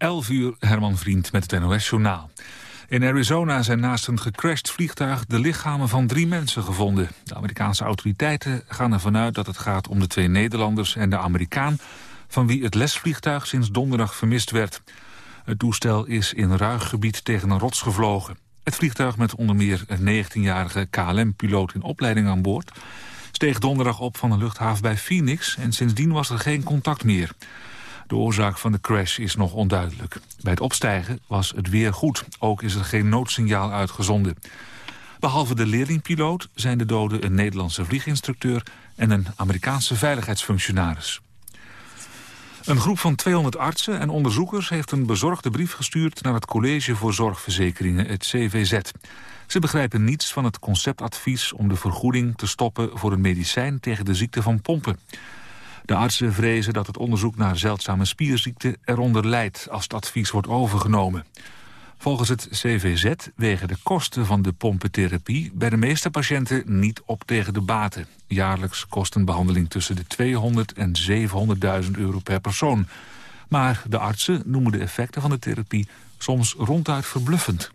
11 uur, Herman Vriend met het NOS-journaal. In Arizona zijn naast een gecrashed vliegtuig de lichamen van drie mensen gevonden. De Amerikaanse autoriteiten gaan ervan uit dat het gaat om de twee Nederlanders en de Amerikaan... van wie het lesvliegtuig sinds donderdag vermist werd. Het toestel is in ruig gebied tegen een rots gevlogen. Het vliegtuig met onder meer een 19-jarige KLM-piloot in opleiding aan boord... steeg donderdag op van een luchthaven bij Phoenix... en sindsdien was er geen contact meer... De oorzaak van de crash is nog onduidelijk. Bij het opstijgen was het weer goed. Ook is er geen noodsignaal uitgezonden. Behalve de leerlingpiloot zijn de doden een Nederlandse vlieginstructeur... en een Amerikaanse veiligheidsfunctionaris. Een groep van 200 artsen en onderzoekers heeft een bezorgde brief gestuurd... naar het College voor Zorgverzekeringen, het CVZ. Ze begrijpen niets van het conceptadvies om de vergoeding te stoppen... voor een medicijn tegen de ziekte van pompen. De artsen vrezen dat het onderzoek naar zeldzame spierziekten eronder leidt als het advies wordt overgenomen. Volgens het CVZ wegen de kosten van de pompentherapie bij de meeste patiënten niet op tegen de baten. Jaarlijks kost een behandeling tussen de 200 en 700.000 euro per persoon. Maar de artsen noemen de effecten van de therapie soms ronduit verbluffend.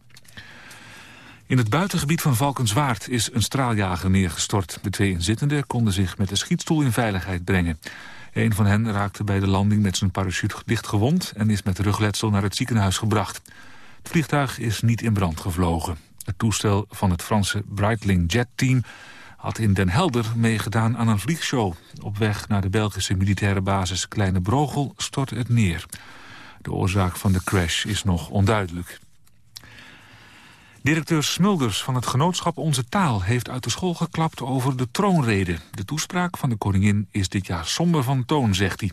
In het buitengebied van Valkenswaard is een straaljager neergestort. De twee inzittenden konden zich met de schietstoel in veiligheid brengen. Een van hen raakte bij de landing met zijn parachute dicht gewond... en is met rugletsel naar het ziekenhuis gebracht. Het vliegtuig is niet in brand gevlogen. Het toestel van het Franse Breitling Jet Team had in Den Helder meegedaan aan een vliegshow. Op weg naar de Belgische militaire basis Kleine Brogel stortte het neer. De oorzaak van de crash is nog onduidelijk. Directeur Smulders van het genootschap Onze Taal heeft uit de school geklapt over de troonrede. De toespraak van de koningin is dit jaar somber van toon, zegt hij.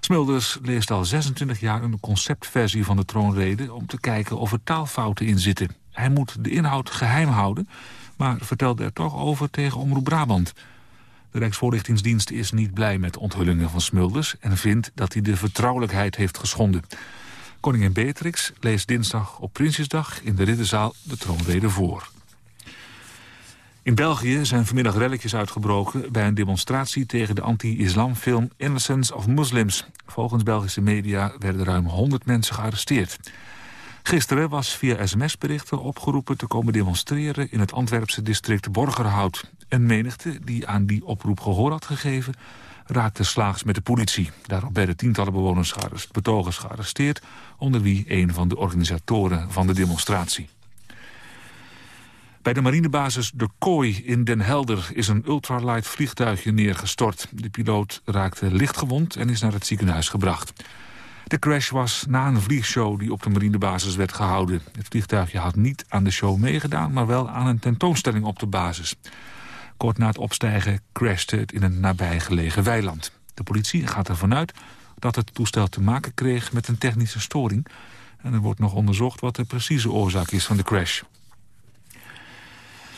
Smulders leest al 26 jaar een conceptversie van de troonrede... om te kijken of er taalfouten in zitten. Hij moet de inhoud geheim houden, maar vertelde er toch over tegen Omroep Brabant. De Rijksvoorlichtingsdienst is niet blij met onthullingen van Smulders... en vindt dat hij de vertrouwelijkheid heeft geschonden. Koningin Beatrix leest dinsdag op Prinsjesdag in de Ridderzaal de troonrede voor. In België zijn vanmiddag relletjes uitgebroken bij een demonstratie tegen de anti-islamfilm Innocence of Muslims. Volgens Belgische media werden ruim 100 mensen gearresteerd. Gisteren was via sms-berichten opgeroepen te komen demonstreren in het Antwerpse district Borgerhout. Een menigte die aan die oproep gehoor had gegeven raakte slaags met de politie. Daarop werden tientallen bewoners betogers gearresteerd... onder wie een van de organisatoren van de demonstratie. Bij de marinebasis De Kooi in Den Helder is een ultralight vliegtuigje neergestort. De piloot raakte lichtgewond en is naar het ziekenhuis gebracht. De crash was na een vliegshow die op de marinebasis werd gehouden. Het vliegtuigje had niet aan de show meegedaan, maar wel aan een tentoonstelling op de basis. Kort na het opstijgen crashte het in een nabijgelegen weiland. De politie gaat ervan uit dat het toestel te maken kreeg met een technische storing. En er wordt nog onderzocht wat de precieze oorzaak is van de crash.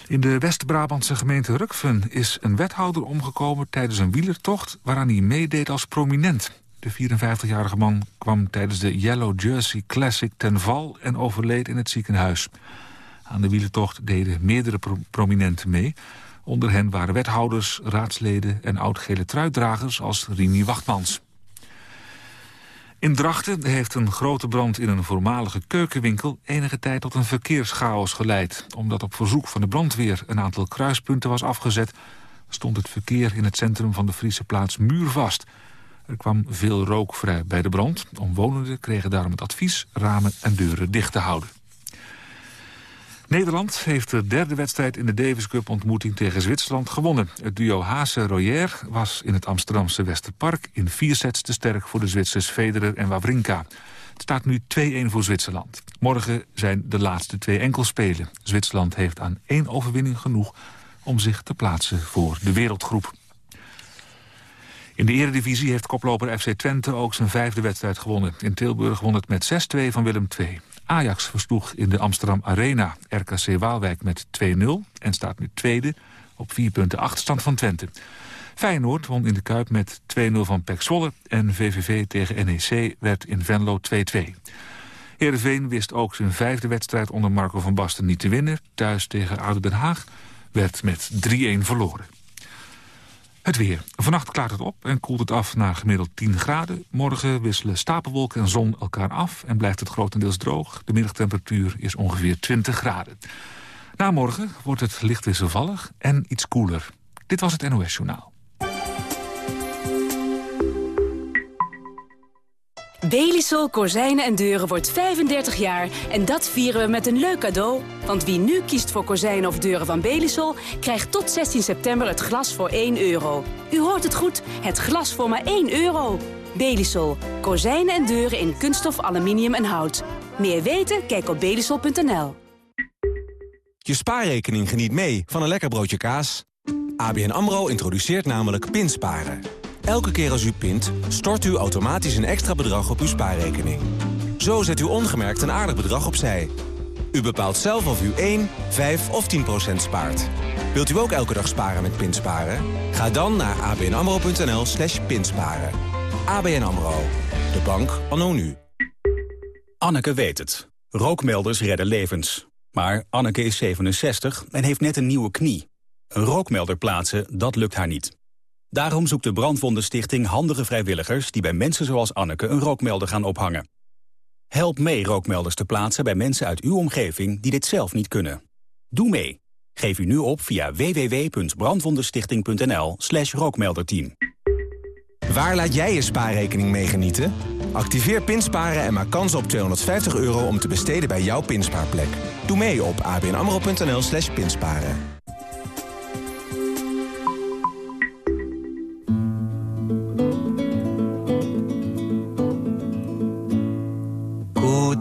In de West-Brabantse gemeente Rukven is een wethouder omgekomen tijdens een wielertocht waaraan hij meedeed als prominent. De 54-jarige man kwam tijdens de Yellow Jersey Classic ten val en overleed in het ziekenhuis. Aan de wielertocht deden meerdere prominenten mee. Onder hen waren wethouders, raadsleden en oud-gele truitdragers als Rini Wachtmans. In Drachten heeft een grote brand in een voormalige keukenwinkel... enige tijd tot een verkeerschaos geleid. Omdat op verzoek van de brandweer een aantal kruispunten was afgezet... stond het verkeer in het centrum van de Friese plaats muurvast. Er kwam veel rook vrij bij de brand. Omwonenden kregen daarom het advies ramen en deuren dicht te houden. Nederland heeft de derde wedstrijd in de Davis Cup ontmoeting tegen Zwitserland gewonnen. Het duo Haase-Royer was in het Amsterdamse Westerpark in vier sets te sterk voor de Zwitsers Federer en Wawrinka. Het staat nu 2-1 voor Zwitserland. Morgen zijn de laatste twee enkelspelen. Zwitserland heeft aan één overwinning genoeg om zich te plaatsen voor de wereldgroep. In de eredivisie heeft koploper FC Twente ook zijn vijfde wedstrijd gewonnen. In Tilburg won het met 6-2 van Willem II. Ajax versloeg in de Amsterdam Arena RKC Waalwijk met 2-0... en staat nu tweede op vier punten achterstand van Twente. Feyenoord won in de Kuip met 2-0 van Pek Zwolle... en VVV tegen NEC werd in Venlo 2-2. Heerenveen wist ook zijn vijfde wedstrijd onder Marco van Basten niet te winnen. Thuis tegen Oude Den Haag werd met 3-1 verloren. Het weer. Vannacht klaart het op en koelt het af naar gemiddeld 10 graden. Morgen wisselen stapelwolken en zon elkaar af en blijft het grotendeels droog. De middagtemperatuur is ongeveer 20 graden. Na morgen wordt het licht wisselvallig en iets koeler. Dit was het NOS Journaal. Belisol Kozijnen en Deuren wordt 35 jaar en dat vieren we met een leuk cadeau. Want wie nu kiest voor kozijnen of deuren van Belisol... krijgt tot 16 september het glas voor 1 euro. U hoort het goed, het glas voor maar 1 euro. Belisol. Kozijnen en deuren in kunststof, aluminium en hout. Meer weten? Kijk op belisol.nl. Je spaarrekening geniet mee van een lekker broodje kaas. ABN AMRO introduceert namelijk pinsparen. Elke keer als u pint, stort u automatisch een extra bedrag op uw spaarrekening. Zo zet u ongemerkt een aardig bedrag opzij. U bepaalt zelf of u 1, 5 of 10 procent spaart. Wilt u ook elke dag sparen met pinsparen? Ga dan naar abnamro.nl slash pinsparen. ABN AMRO. De bank anno nu. Anneke weet het. Rookmelders redden levens. Maar Anneke is 67 en heeft net een nieuwe knie. Een rookmelder plaatsen, dat lukt haar niet. Daarom zoekt de Brandwondenstichting handige vrijwilligers... die bij mensen zoals Anneke een rookmelder gaan ophangen. Help mee rookmelders te plaatsen bij mensen uit uw omgeving... die dit zelf niet kunnen. Doe mee. Geef u nu op via www.brandwondenstichting.nl slash rookmelderteam. Waar laat jij je spaarrekening mee genieten? Activeer Pinsparen en maak kans op 250 euro om te besteden bij jouw pinspaarplek. Doe mee op abnamro.nl slash pinsparen.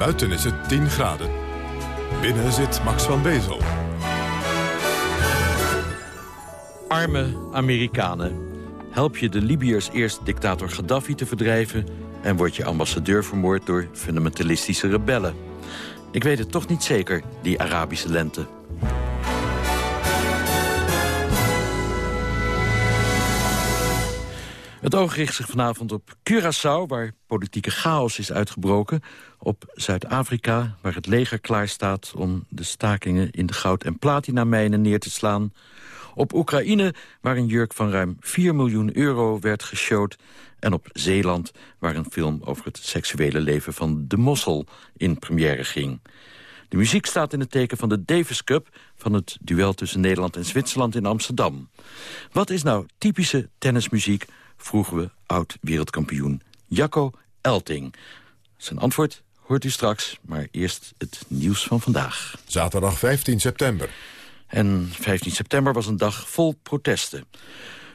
Buiten is het 10 graden. Binnen zit Max van Bezel. Arme Amerikanen. Help je de Libiërs eerst dictator Gaddafi te verdrijven... en word je ambassadeur vermoord door fundamentalistische rebellen. Ik weet het toch niet zeker, die Arabische lente. Het oog richt zich vanavond op Curaçao, waar politieke chaos is uitgebroken. Op Zuid-Afrika, waar het leger klaarstaat om de stakingen in de goud- en platinamijnen neer te slaan. Op Oekraïne, waar een jurk van ruim 4 miljoen euro werd geshowd. En op Zeeland, waar een film over het seksuele leven van de mossel in première ging. De muziek staat in het teken van de Davis Cup... van het duel tussen Nederland en Zwitserland in Amsterdam. Wat is nou typische tennismuziek vroegen we oud-wereldkampioen Jacco Elting. Zijn antwoord hoort u straks, maar eerst het nieuws van vandaag. Zaterdag 15 september. En 15 september was een dag vol protesten.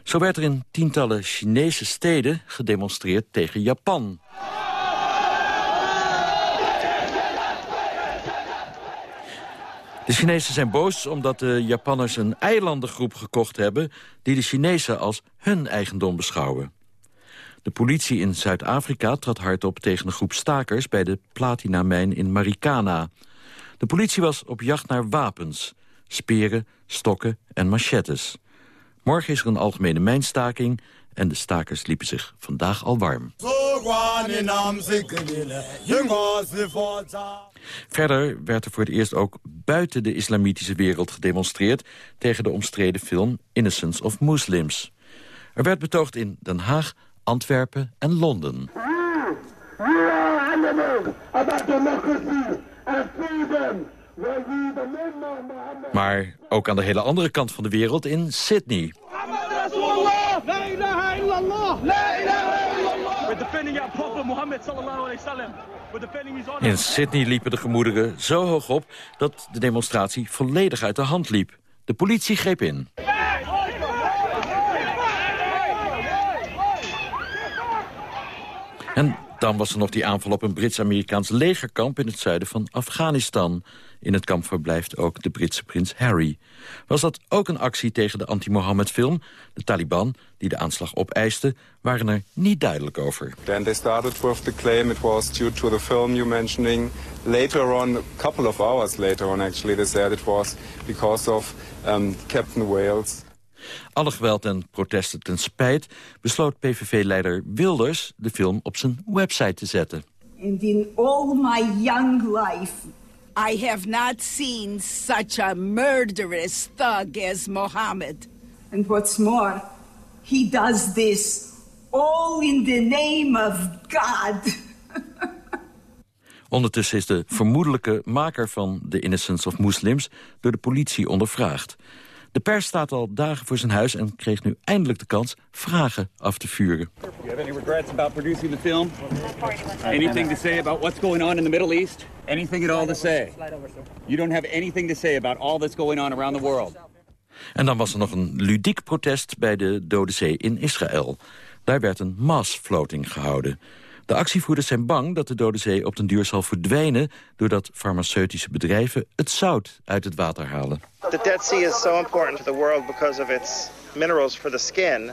Zo werd er in tientallen Chinese steden gedemonstreerd tegen Japan. De Chinezen zijn boos omdat de Japanners een eilandengroep gekocht hebben... die de Chinezen als hun eigendom beschouwen. De politie in Zuid-Afrika trad hard op tegen een groep stakers... bij de platinamijn in Marikana. De politie was op jacht naar wapens, speren, stokken en machetes. Morgen is er een algemene mijnstaking en de stakers liepen zich vandaag al warm. Verder werd er voor het eerst ook buiten de islamitische wereld gedemonstreerd... tegen de omstreden film Innocence of Muslims. Er werd betoogd in Den Haag, Antwerpen en Londen. Maar ook aan de hele andere kant van de wereld in Sydney. In Sydney liepen de gemoederen zo hoog op dat de demonstratie volledig uit de hand liep. De politie greep in. En Dan was er nog die aanval op een Brits-Amerikaans legerkamp... in het zuiden van Afghanistan. In het kamp verblijft ook de Britse prins Harry. Was dat ook een actie tegen de anti-Mohammed-film? De Taliban, die de aanslag opeisten, waren er niet duidelijk over. Then they started with the claim it was due to the film you mentioning. Later on, a couple of hours later on actually, they said it was because of um, Captain Wales. Alle geweld en protesten ten spijt besloot PVV-leider Wilders de film op zijn website te zetten. And in all my young life, I have not seen such a murderous thug as Mohammed. And what's more, he does this all in the name of God. Ondertussen is de vermoedelijke maker van The Innocence of Muslims door de politie ondervraagd. De pers staat al dagen voor zijn huis en kreeg nu eindelijk de kans vragen af te vuren. Do you have any regrets about producing the film? Anything to say about what's going on in the Middle East? Anything at all to say? You don't have anything to say about all that's going on around the world. En dan was er nog een ludiek protest bij de Dode Zee in Israël. Daar werd een massfloating gehouden. De actievoerders zijn bang dat de Dode Zee op den duur zal verdwijnen... doordat farmaceutische bedrijven het zout uit het water halen. The Dead Sea is so important to the world because of its minerals for the skin.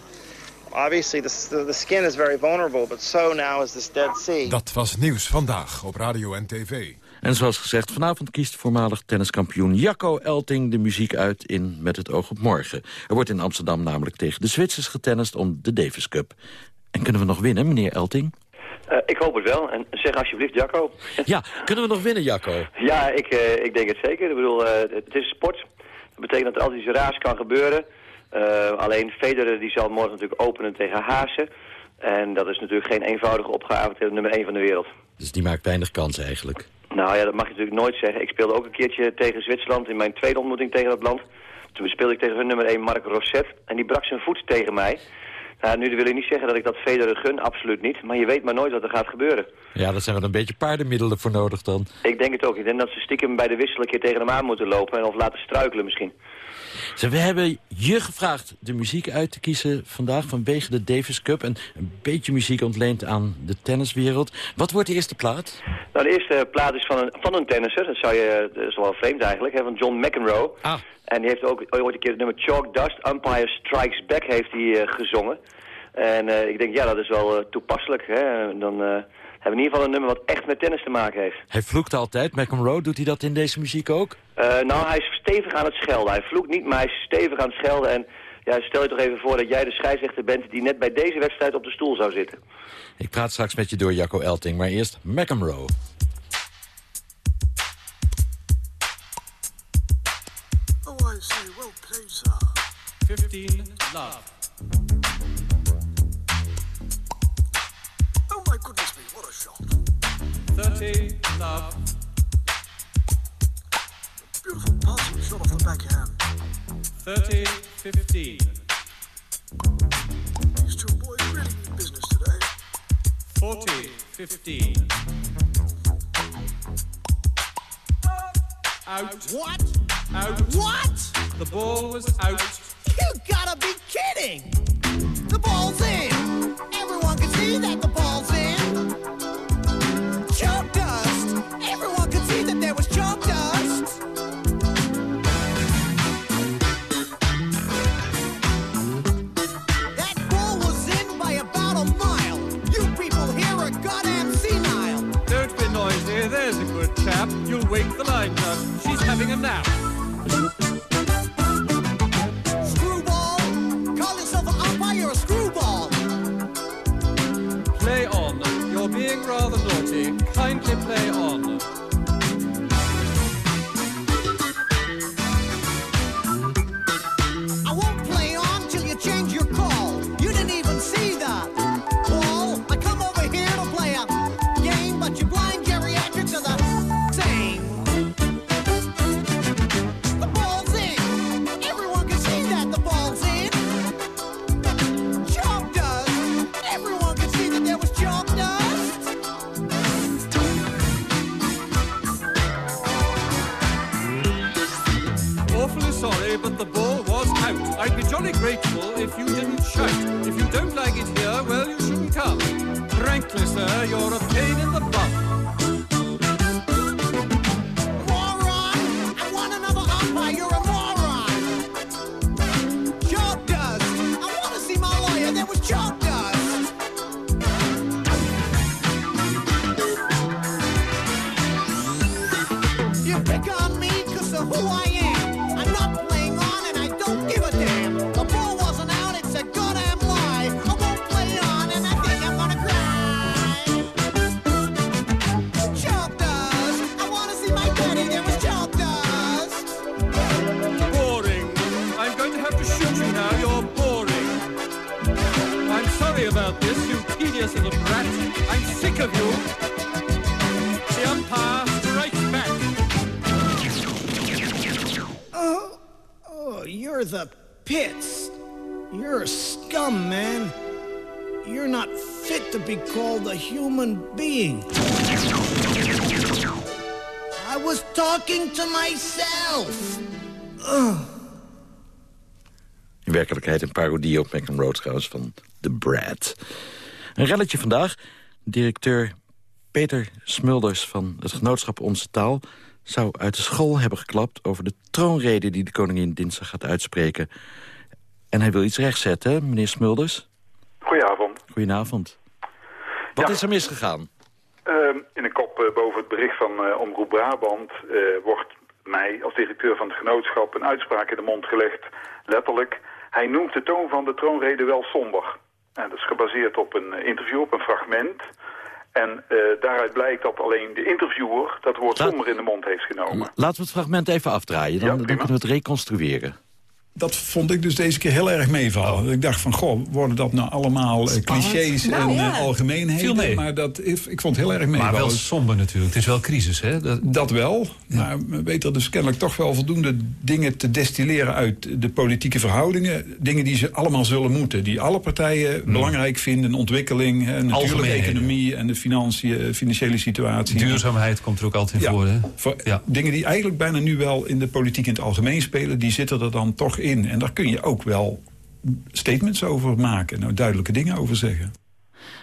Obviously, the, the skin is very vulnerable, but so now is this Dead Sea. Dat was nieuws vandaag op radio en tv. En zoals gezegd, vanavond kiest voormalig tenniskampioen Jacco Elting de muziek uit in Met het oog op morgen. Er wordt in Amsterdam namelijk tegen de Zwitsers getennist om de Davis Cup. En kunnen we nog winnen, meneer Elting? Uh, ik hoop het wel. En zeg alsjeblieft Jacco. Ja, kunnen we nog winnen, Jacco? ja, ik, uh, ik denk het zeker. Ik bedoel, uh, het is sport. Dat betekent dat er altijd iets raars kan gebeuren. alleen Federer die zal morgen natuurlijk openen tegen Haase. En dat is natuurlijk geen eenvoudige opgave tegen nummer 1 van de wereld. Dus die maakt weinig kans eigenlijk? Nou ja, dat mag je natuurlijk nooit zeggen. Ik speelde ook een keertje tegen Zwitserland in mijn tweede ontmoeting tegen dat land. Toen speelde ik tegen hun nummer 1 Mark Rosset. En die brak zijn voet tegen mij. Nou, nu wil ik niet zeggen dat ik dat Federer gun, absoluut niet. Maar je weet maar nooit wat er gaat gebeuren. Ja, daar zijn we een beetje paardenmiddelen voor nodig dan. Ik denk het ook. Ik denk dat ze stiekem bij de wissel een keer tegen hem aan moeten lopen. En of laten struikelen misschien. We hebben je gevraagd de muziek uit te kiezen vandaag vanwege de Davis Cup. En een beetje muziek ontleend aan de tenniswereld. Wat wordt de eerste plaat? Nou, de eerste plaat is van een, van een tennisser. Dat, zou je, dat is wel vreemd eigenlijk. Hè, van John McEnroe. Ah. En die heeft ook ooit een keer het nummer Chalk Dust, Umpire Strikes Back heeft hij uh, gezongen. En uh, ik denk, ja, dat is wel uh, toepasselijk. Hè? Dan hebben in ieder geval een nummer wat echt met tennis te maken heeft. Hij vloekt altijd, McEnroe. Doet hij dat in deze muziek ook? nou, hij is stevig aan het schelden. Hij vloekt niet, maar hij is stevig aan het schelden. En ja, stel je toch even voor dat jij de scheidsrechter bent... die net bij deze wedstrijd op de stoel zou zitten. Ik praat straks met je door, Jacco Elting. Maar eerst McEnroe. Oh, I say, well played, sir. 15, love. 30, love. Beautiful passing shot off the backhand. 30, 15. These two boys really mean business today. 40, 15. Out. What? Out. What? The ball was out. You gotta be kidding! The ball's in! Everyone can see that the ball's in! Wake the. She's having a nap. Screwball! Call yourself an umpire a screwball! Play on. You're being rather naughty. Kindly play on. You pick on me because of who I am. I'm not you're the pits. You're a scum, man. You're not fit to be called a human being. I was talking to myself. In werkelijkheid een parodie op McEnroe trouwens van The Brad. Een relletje vandaag. Directeur Peter Smulders van het genootschap Onze Taal... zou uit de school hebben geklapt over de troonrede... die de koningin dinsdag gaat uitspreken. En hij wil iets rechtzetten, meneer Smulders. Goedenavond. Goedenavond. Wat is er misgegaan? Ehm, in een kop eh, boven het bericht van eh, Omroep Brabant eh, wordt mij als directeur van het genootschap een uitspraak in de mond gelegd. Letterlijk, hij noemt de toon van de troonrede wel somber. En dat is gebaseerd op een interview, op een fragment. En eh, daaruit blijkt dat alleen de interviewer dat woord somber in de mond heeft genomen. Laten we het fragment even afdraaien, dan, dan kunnen we het reconstrueren. Dat vond ik dus deze keer heel erg meevallen. Ik dacht van, goh, worden dat nou allemaal eh, clichés Nou, en ja. eh, algemeenheden? Maar dat, ik, ik vond het heel erg meevallen. Maar wel somber natuurlijk. Het is wel crisis, hè? Dat, Dat wel, maar we weten er dus kennelijk toch wel voldoende dingen te destilleren uit de politieke verhoudingen. Dingen die ze allemaal zullen moeten. Die alle partijen belangrijk vinden. Ontwikkeling, hè, natuurlijk economie en de financiën, eh, financiële situatie. Duurzaamheid komt er ook altijd in Ja, voor, hè? voor Dingen die eigenlijk bijna nu wel in de politiek in het algemeen spelen, die zitten er dan toch in. En daar kun je ook wel statements over maken. Nou, duidelijke dingen over zeggen.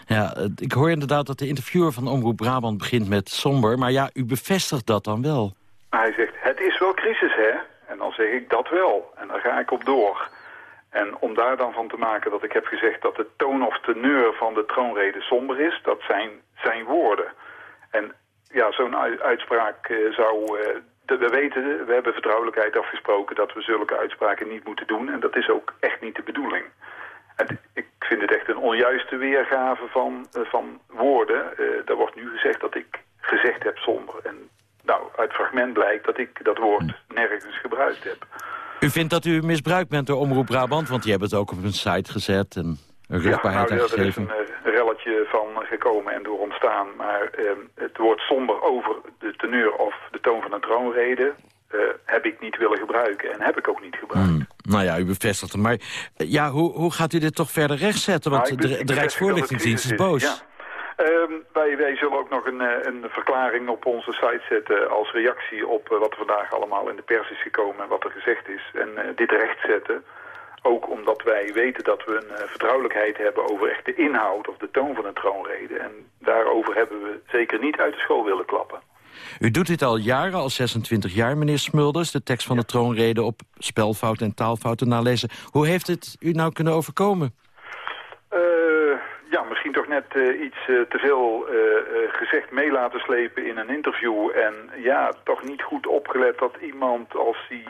Ja, eh, ik hoor inderdaad dat de interviewer van Omroep Brabant begint met somber. Maar ja, u bevestigt dat dan wel. Hij zegt, het is wel crisis, hè? En dan zeg ik dat wel. En daar ga ik op door. En om daar dan van te maken dat ik heb gezegd dat de toon of teneur van de troonrede somber is, dat zijn zijn woorden. En ja, zo'n ui- uitspraak eh, zou... we weten, we hebben vertrouwelijkheid afgesproken dat we zulke uitspraken niet moeten doen. En dat is ook echt niet de bedoeling. En ik vind het echt een onjuiste weergave van, eh, van woorden. Eh er wordt nu gezegd dat ik gezegd heb somber. En nou, uit fragment blijkt dat ik dat woord nergens gebruikt heb. U vindt dat u misbruikt bent door Omroep Brabant? Want die hebben het ook op een site gezet en een rugbaarheid ja, nou, is aangegeven. een relletje van gekomen en door ontstaan. Maar eh, het woord somber over de teneur of de toon van een troonrede... eh, heb ik niet willen gebruiken en heb ik ook niet gebruikt. Hmm. Nou ja, u bevestigt het. Maar eh, ja, hoe, hoe gaat u dit toch verder rechtzetten? Want Nou, de, de Rijksvoorlichtingsdienst is boos. Ja. Ehm, wij, wij zullen ook nog een, eh, een verklaring op onze site zetten als reactie op wat er vandaag allemaal in de pers is gekomen en wat er gezegd is. En dit rechtzetten, ook omdat wij weten dat we een eh, vertrouwelijkheid hebben over echt de inhoud of de toon van een troonrede. En daarover hebben we zeker niet uit de school willen klappen. U doet dit al jaren, al 26 jaar, meneer Smulders. De tekst van de troonrede op spelfouten en taalfouten nalezen. Hoe heeft het u nou kunnen overkomen? Eh, ja, misschien toch net eh, iets eh, te veel eh, gezegd mee laten slepen in een interview. En ja, toch niet goed opgelet dat iemand als hij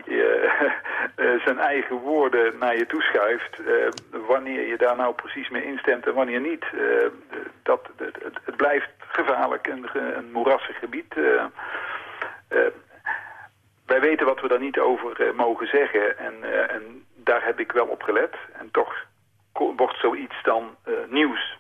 zijn eigen woorden naar je toeschuift... wanneer je daar nou precies mee instemt en wanneer niet. Dat, het, het- blijft gevaarlijk, een, een moerassig gebied... wij weten wat we daar niet over mogen zeggen en, en daar heb ik wel op gelet. En toch wordt zoiets dan nieuws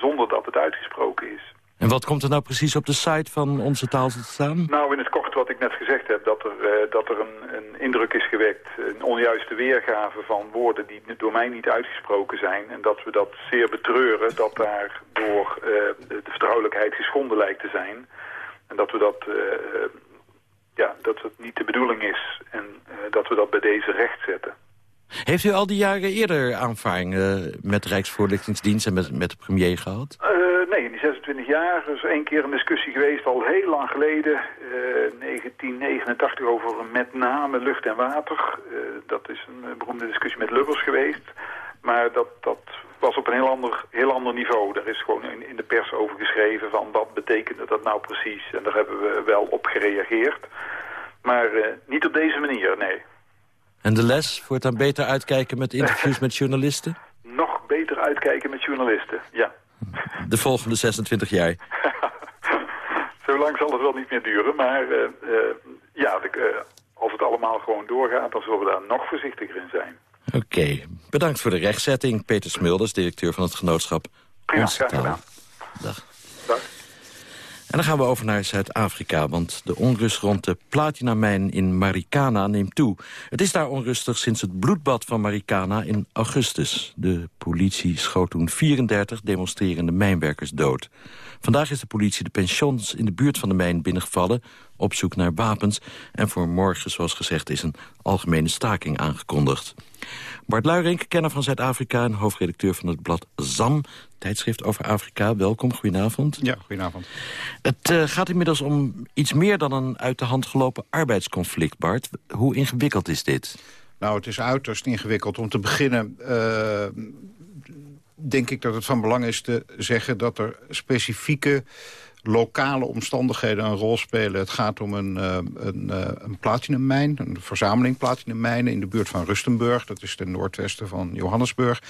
zonder dat het uitgesproken is. En wat komt er nou precies op de site van Onze Taal te staan? Nou, in het kort wat ik net gezegd heb, dat er, eh, dat er een, een indruk is gewekt, een onjuiste weergave van woorden die door mij niet uitgesproken zijn. En dat we dat zeer betreuren, dat daar door eh, de vertrouwelijkheid geschonden lijkt te zijn. En dat we dat, eh, ja, dat het niet de bedoeling is en dat we dat bij deze recht zetten. Heeft u al die jaren eerder aanvaring eh, met de Rijksvoorlichtingsdienst en met, met de premier gehad? Eh, nee, in die 26 jaar is één keer een discussie geweest, al heel lang geleden. eh, 1989 over met name lucht en water. Eh, dat is een eh, beroemde discussie met Lubbers geweest. Maar dat, dat was op een heel ander, heel ander niveau. Daar is gewoon in, de pers over geschreven van wat betekende dat nou precies. En daar hebben we wel op gereageerd. Maar eh, niet op deze manier, nee. En de les? Voortaan beter uitkijken met interviews met journalisten? Nog beter uitkijken met journalisten, ja. De volgende 26 jaar. Zo lang zal het wel niet meer duren, maar eh, eh, ja, de, eh, als het allemaal gewoon doorgaat, dan zullen we daar nog voorzichtiger in zijn. Oké, bedankt voor de rechtzetting. Peter Smulders, directeur van het genootschap Onze graag gedaan. Dag. En dan gaan we over naar Zuid-Afrika, want de onrust rond de platinamijn in Marikana neemt toe. Het is daar onrustig sinds het bloedbad van Marikana in augustus. De politie schoot toen 34 demonstrerende mijnwerkers dood. Vandaag is de politie de pensions in de buurt van de mijn binnengevallen... op zoek naar wapens. En voor morgen, zoals gezegd, is een algemene staking aangekondigd. Bart Luirink, kenner van Zuid-Afrika... en hoofdredacteur van het blad ZAM, tijdschrift over Afrika. Welkom, goedenavond. Ja, goedenavond. Het eh, gaat inmiddels om iets meer dan een uit de hand gelopen arbeidsconflict, Bart. Hoe ingewikkeld is dit? Nou, het is uiterst ingewikkeld. Om te beginnen eh, denk ik dat het van belang is te zeggen... dat er specifieke lokale omstandigheden een rol spelen. Het gaat om een, eh, een, eh, een platinummijn, een verzameling platinummijnen... in de buurt van Rustenburg, dat is ten noordwesten van Johannesburg.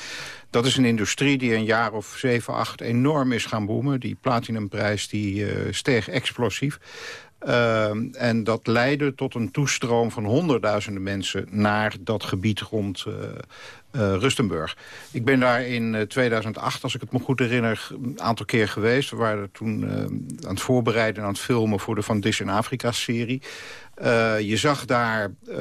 Dat is een industrie die een jaar of zeven, acht enorm is gaan boomen. Die platinumprijs die, eh, steeg explosief. En dat leidde tot een toestroom van honderdduizenden mensen... naar dat gebied rond eh, Rustenburg. Ik ben daar in eh, 2008, als ik het me goed herinner, een aantal keer geweest. We waren toen eh, aan het voorbereiden en aan het filmen... voor de Van Dis in Afrika-serie. Eh, je zag daar eh,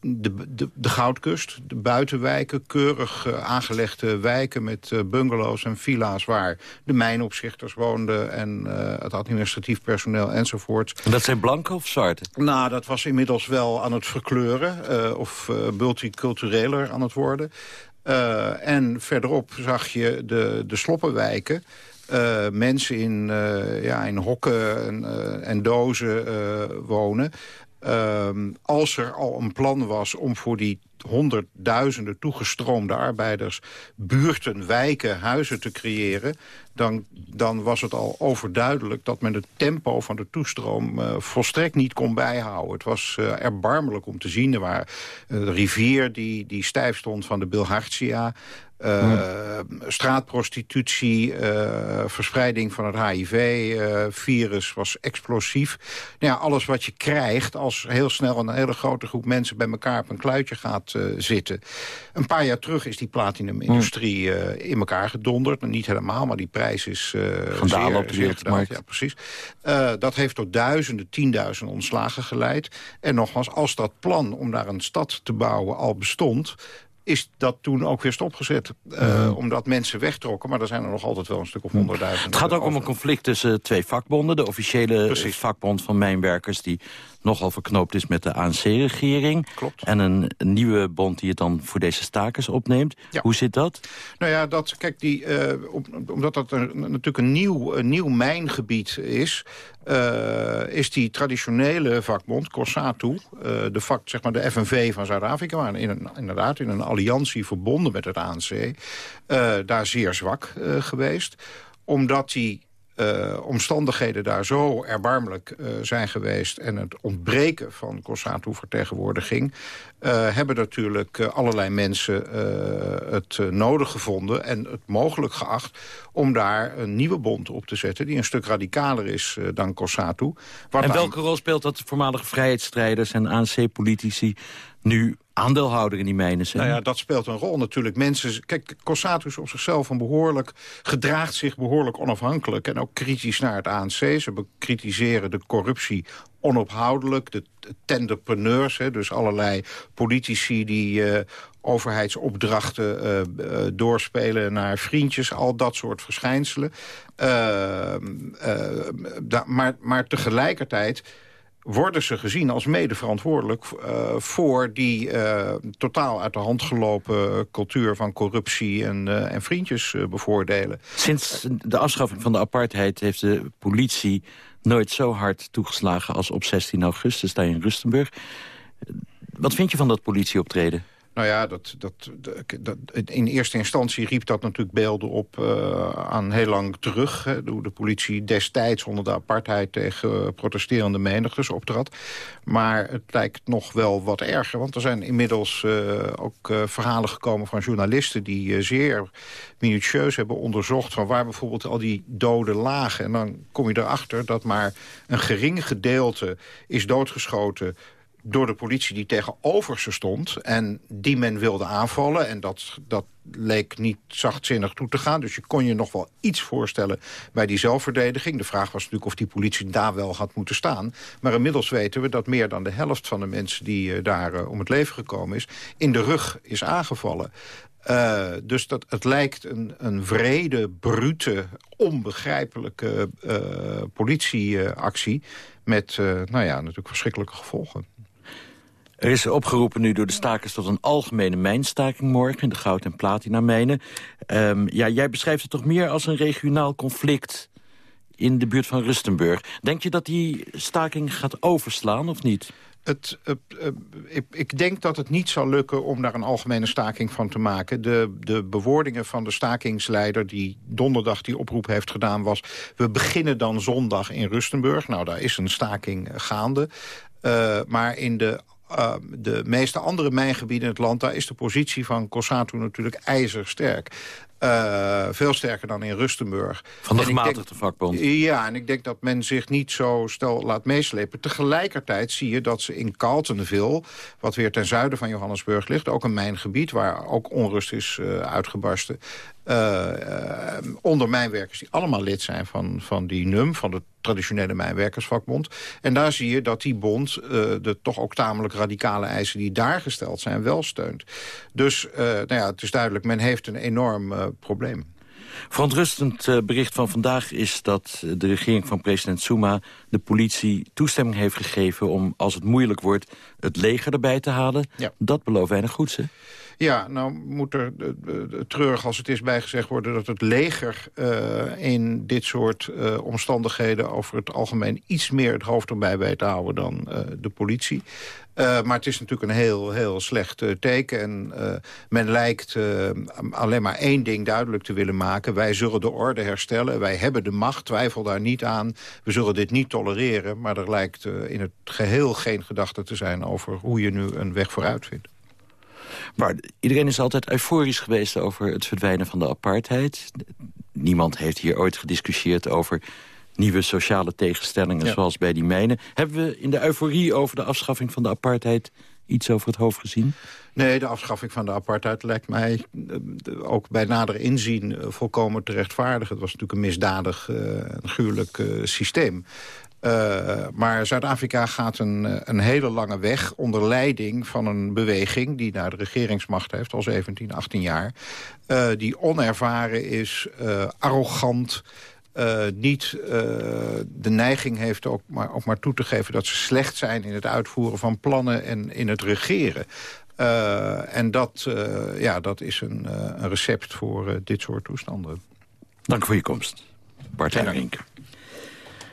de, de, de Goudkust, de buitenwijken... keurig eh, aangelegde wijken met bungalows en villa's... waar de mijnopzichters woonden en het administratief personeel enzovoort. En dat zijn blanke of zwarte? Nou, dat was inmiddels wel aan het verkleuren. of multicultureler aan het worden. En verderop zag je de, de sloppenwijken. Eh, mensen in, eh, ja, in hokken en, eh, en dozen wonen. Ehm, als er al een plan was om voor die honderdduizenden toegestroomde arbeiders... buurten, wijken, huizen te creëren... Dan, dan was het al overduidelijk dat men het tempo van de toestroom... eh, volstrekt niet kon bijhouden. Het was eh, erbarmelijk om te zien. Er waren eh, de rivier die, die stijf stond van de Bilhartia... Uh, straatprostitutie, uh, verspreiding van het HIV-virus was explosief. Nou ja, alles wat je krijgt als heel snel een hele grote groep mensen... bij elkaar op een kluitje gaat uh, zitten. Een paar jaar terug is die platinumindustrie in elkaar gedonderd. Niet helemaal, maar die prijs is Vandalen op de wereldmarkt. Ja, precies. dat heeft tot duizenden, tienduizenden ontslagen geleid. En nogmaals, als dat plan om daar een stad te bouwen al bestond is dat toen ook weer stopgezet. Uh, mm. Omdat mensen wegtrokken, maar er zijn er nog altijd wel een stuk of honderdduizend. Het gaat ook over. om een conflict tussen twee vakbonden. De officiële Precies. vakbond van mijnwerkers... die nogal verknoopt is met de ANC-regering. Klopt. En een, nieuwe bond die het dan voor deze stakers opneemt. Ja. Hoe zit dat? Nou ja, dat, kijk, die, uh, omdat dat een, natuurlijk een nieuw, een nieuw mijngebied is... Uh, is die traditionele vakbond, COSATU, uh, de, vak, zeg maar de FNV van Zuid-Afrika... maar in een, inderdaad in een alliantie verbonden met het ANC... Daar zeer zwak geweest. Omdat die uh, omstandigheden daar zo erbarmelijk uh, zijn geweest... en het ontbreken van COSATU-vertegenwoordiging... Uh, hebben natuurlijk allerlei mensen het nodig gevonden... en het mogelijk geacht om daar een nieuwe bond op te zetten... die een stuk radicaler is dan COSATU. En welke rol speelt dat voormalige vrijheidsstrijders en ANC-politici... nu aandeelhouder in die mijnen zijn? Nou ja, dat speelt een rol natuurlijk. Mensen, kijk, Cossatu is op zichzelf een behoorlijk... gedraagt zich behoorlijk onafhankelijk en ook kritisch naar het ANC. Ze bekritiseren de corruptie onophoudelijk. De tenderpreneurs, hè, dus allerlei politici die... Uh, overheidsopdrachten uh, uh, doorspelen naar vriendjes. Al dat soort verschijnselen. Uh, maar, maar tegelijkertijd worden ze gezien als mede verantwoordelijk uh, voor die uh, totaal uit de hand gelopen cultuur van corruptie en, uh, en vriendjes bevoordelen. Sinds de afschaffing van de apartheid heeft de politie nooit zo hard toegeslagen als op 16 augustus daar in Rustenburg. Wat vind je van dat politieoptreden? Nou ja, dat, dat, dat, in eerste instantie riep dat natuurlijk beelden op uh, aan heel lang terug. Hè, hoe de politie destijds onder de apartheid tegen protesterende menigtes optrad. Maar het lijkt nog wel wat erger. Want er zijn inmiddels uh, ook uh, verhalen gekomen van journalisten... die zeer minutieus hebben onderzocht van waar bijvoorbeeld al die doden lagen. En dan kom je erachter dat maar een gering gedeelte is doodgeschoten door de politie die tegenover ze stond... en die men wilde aanvallen. En dat, dat leek niet zachtzinnig toe te gaan. Dus je kon je nog wel iets voorstellen bij die zelfverdediging. De vraag was natuurlijk of die politie daar wel had moeten staan. Maar inmiddels weten we dat meer dan de helft van de mensen... die uh, daar uh, om het leven gekomen is, in de rug is aangevallen. Uh, dus dat, het lijkt een, een vrede, brute, onbegrijpelijke politieactie... met nou ja, natuurlijk verschrikkelijke gevolgen. Er is opgeroepen nu door de stakers tot een algemene mijnstaking morgen... in de goud- en platinamijnen. Um, ja, jij beschrijft het toch meer als een regionaal conflict in de buurt van Rustenburg. Denk je dat die staking gaat overslaan of niet? Het, uh, ik, ik, denk dat het niet zal lukken om daar een algemene staking van te maken. De, de bewoordingen van de stakingsleider die donderdag die oproep heeft gedaan was... we beginnen dan zondag in Rustenburg. Nou, daar is een staking gaande. Uh, maar in de uh, de meeste andere mijngebieden in het land... daar is de positie van Cosato natuurlijk ijzersterk. Uh, veel sterker dan in Rustenburg. Van de gematigde vakbond. Ja, en ik denk dat men zich niet zo stel laat meeslepen. Tegelijkertijd zie je dat ze in Carltonville... wat weer ten zuiden van Johannesburg ligt... ook een mijngebied waar ook onrust is uh, uitgebarsten... Uh, onder mijnwerkers die allemaal lid zijn van, van die NUM... van de traditionele mijnwerkersvakbond. En daar zie je dat die bond uh, de toch ook tamelijk radicale eisen... die daar gesteld zijn, wel steunt. Dus nou ja, het is duidelijk, men heeft een enorm probleem. Verontrustend uh, bericht van vandaag is dat de regering van president Zuma... de politie toestemming heeft gegeven om, als het moeilijk wordt... het leger erbij te halen. Ja. Dat belooft weinig goeds, hè? Ja, nou moet er treurig als het is bijgezegd worden... dat het leger uh, in dit soort uh, omstandigheden over het algemeen... iets meer het hoofd erbij weet te houden dan de politie. Maar het is natuurlijk een heel, heel slecht teken. En men lijkt alleen maar één ding duidelijk te willen maken. Wij zullen de orde herstellen. Wij hebben de macht, twijfel daar niet aan. We zullen dit niet tolereren. Maar er lijkt in het geheel geen gedachte te zijn... over hoe je nu een weg vooruit vindt. Maar iedereen is altijd euforisch geweest over het verdwijnen van de apartheid. Niemand heeft hier ooit gediscussieerd over nieuwe sociale tegenstellingen ja. zoals bij die mijnen. Hebben we in de euforie over de afschaffing van de apartheid iets over het hoofd gezien? Nee, de afschaffing van de apartheid lijkt mij uh, ook bij nader inzien uh, volkomen te rechtvaardigen. Het was natuurlijk een misdadig, uh, gruwelijk systeem. Uh, maar Zuid-Afrika gaat een, een hele lange weg onder leiding van een beweging... die naar de regeringsmacht heeft al 17, 18 jaar. Uh, die onervaren is, uh, arrogant... Niet de neiging heeft ook maar, ook maar toe te geven... dat ze slecht zijn in het uitvoeren van plannen en in het regeren. En dat, ja, dat is een, een recept voor dit soort toestanden. Dank voor je komst, Bart Henrink.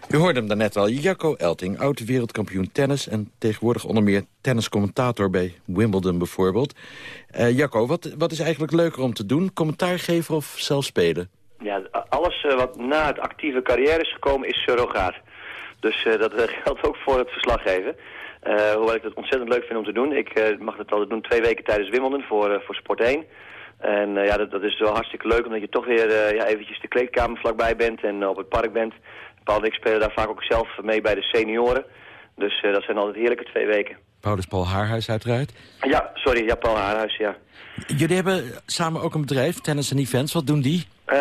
U hoorde hem daarnet al, Jacco Elting, oud-wereldkampioen tennis... en tegenwoordig onder meer tenniscommentator bij Wimbledon bijvoorbeeld. Uh, Jacco, wat, wat is eigenlijk leuker om te doen? Commentaar geven of zelf spelen? Ja, alles uh, wat na het actieve carrière is gekomen is surrogaat. Dus uh, dat geldt ook voor het verslaggeven. hoewel ik het ontzettend leuk vind om te doen. Ik mag het altijd doen twee weken tijdens Wimbledon voor, voor Sport 1... En ja, dat, dat, is wel hartstikke leuk, omdat je toch weer uh, ja, eventjes de kleedkamer vlakbij bent en op het park bent. Paul en ik spelen daar vaak ook zelf mee bij de senioren. Dus uh, dat zijn altijd heerlijke twee weken. Paulus Paul Haarhuis uiteraard? Ja, sorry, ja, Paul Haarhuis, ja. Jullie hebben samen ook een bedrijf, Tennis en Events. Wat doen die? Uh,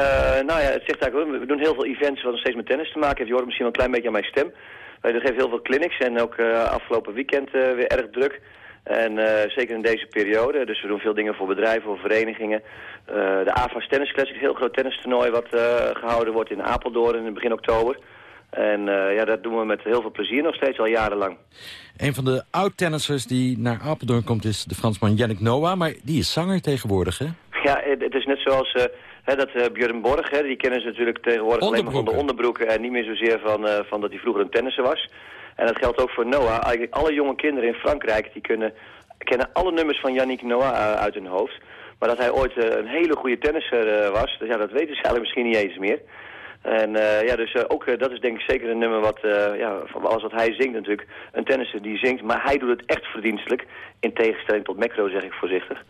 nou ja, het zegt eigenlijk, we doen heel veel events wat nog steeds met tennis te maken heeft. Je hoort misschien wel een klein beetje aan mijn stem. Wij geven heel veel clinics en ook uh, afgelopen weekend weer erg druk. En zeker in deze periode. Dus we doen veel dingen voor bedrijven, voor verenigingen. De AFAS Tennis Classic, een heel groot tennistoernooi wat gehouden wordt in Apeldoorn in begin oktober. En eh, ja, dat doen we met heel veel plezier nog steeds al jarenlang. Een van de oud-tennissers die naar Apeldoorn komt is de Fransman Yannick Noah. Maar die is zanger tegenwoordig, hè? Ja, het, is net zoals hè, dat eh, Björn Borg, hè, die kennen ze natuurlijk tegenwoordig alleen maar van de onderbroeken... en niet meer zozeer van, van dat hij vroeger een tennisser was. En dat geldt ook voor Noah. Eigenlijk alle jonge kinderen in Frankrijk die kunnen, kennen alle nummers van Yannick Noah uit hun hoofd. Maar dat hij ooit een hele goede tennisser was, dus ja, dat weten ze eigenlijk misschien niet eens meer. En eh, ja, dus eh, ook eh, dat is denk ik zeker een nummer wat, ja, van alles wat hij zingt natuurlijk. Een tennisser die zingt, maar hij doet het echt verdienstelijk. In tegenstelling tot Macro zeg ik voorzichtig.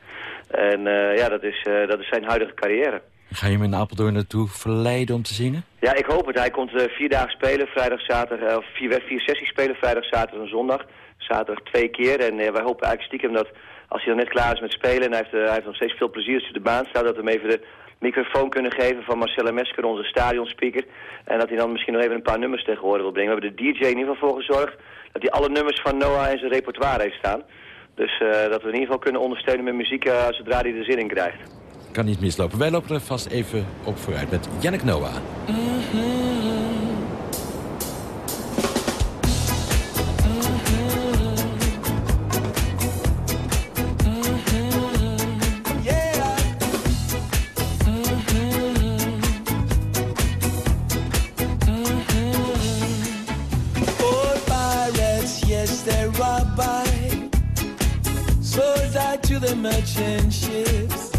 En ja, dat is, dat is zijn huidige carrière. Ga je hem in Apeldoorn naartoe verleiden om te zingen? Ja, ik hoop het. Hij komt vier dagen spelen, vrijdag, zaterdag, of vier, vier sessies spelen, vrijdag, zaterdag en zondag. Zaterdag twee keer. En wij hopen eigenlijk stiekem dat als hij dan net klaar is met spelen en hij heeft, hij heeft nog steeds veel plezier als hij de baan staat, dat hem even de microfoon kunnen geven van Marcella Mesker, onze stadionspeaker. En dat hij dan misschien nog even een paar nummers tegen horen wil brengen. We hebben de DJ in ieder geval voor gezorgd dat hij alle nummers van Noah in zijn repertoire heeft staan. Dus eh, dat we in ieder geval kunnen ondersteunen met muziek eh, zodra hij er zin in krijgt. Kan niet mislopen. Wij lopen er vast even op vooruit met Yannick Noah. To the merchant ships.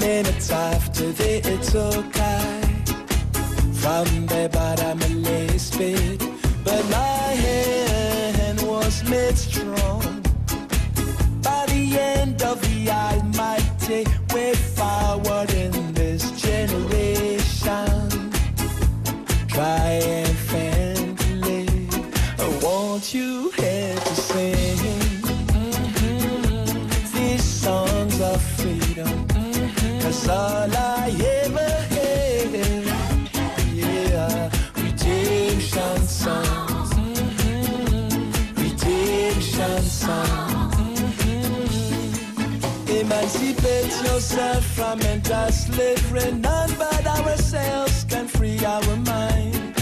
Minutes after they took I from the bottom of Lisbon. But my hand was made strong by the end of the Almighty. From mental slavery. None but ourselves can free our mind.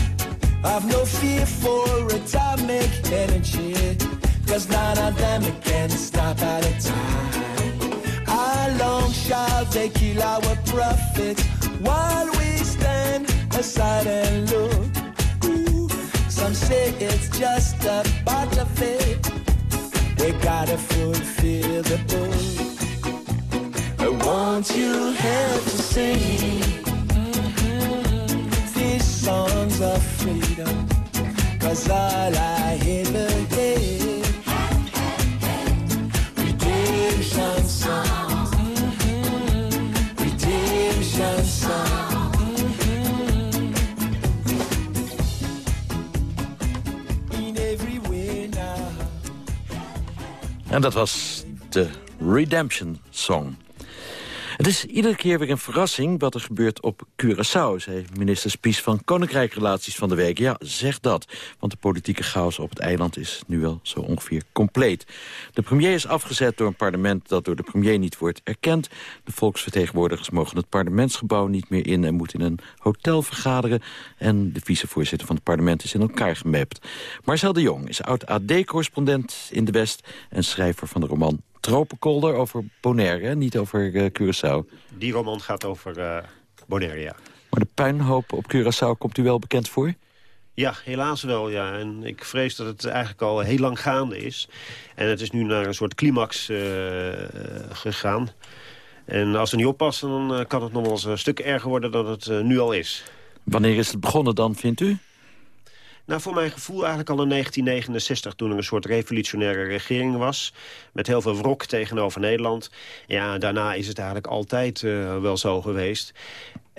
I have no fear for atomic energy. Cause none of them can stop at a time. How long shall they kill our prophets while we stand aside and look? Some say it's just a part of it. We gotta fulfill the book. Want you here to sing these songs of freedom. Cause all I ever did, redemption songs, redemption songs. En dat was de Redemption Song. Het is iedere keer weer een verrassing wat er gebeurt op Curaçao... zei minister Spies van Koninkrijkrelaties van de Week. Ja, zeg dat, want de politieke chaos op het eiland is nu wel zo ongeveer compleet. De premier is afgezet door een parlement dat door de premier niet wordt erkend. De volksvertegenwoordigers mogen het parlementsgebouw niet meer in... en moeten in een hotel vergaderen. En de vicevoorzitter van het parlement is in elkaar gemept. Marcel de Jong is oud-AD-correspondent in de West... en schrijver van de roman Tropenkolder over Bonaire, hè? niet over eh, Curaçao. Die roman gaat over eh Bonaire, ja. Maar de puinhoop op Curaçao komt u wel bekend voor? Ja, helaas wel, ja. En ik vrees dat het eigenlijk al heel lang gaande is. En het is nu naar een soort climax eh, gegaan. En als we niet oppassen, dan kan het nog wel eens een stuk erger worden dan het nu al is. Wanneer is het begonnen dan, vindt u? Nou, voor mijn gevoel eigenlijk al in 1969... toen er een soort revolutionaire regering was... met heel veel wrok tegenover Nederland. Ja, daarna is het eigenlijk altijd eh, wel zo geweest.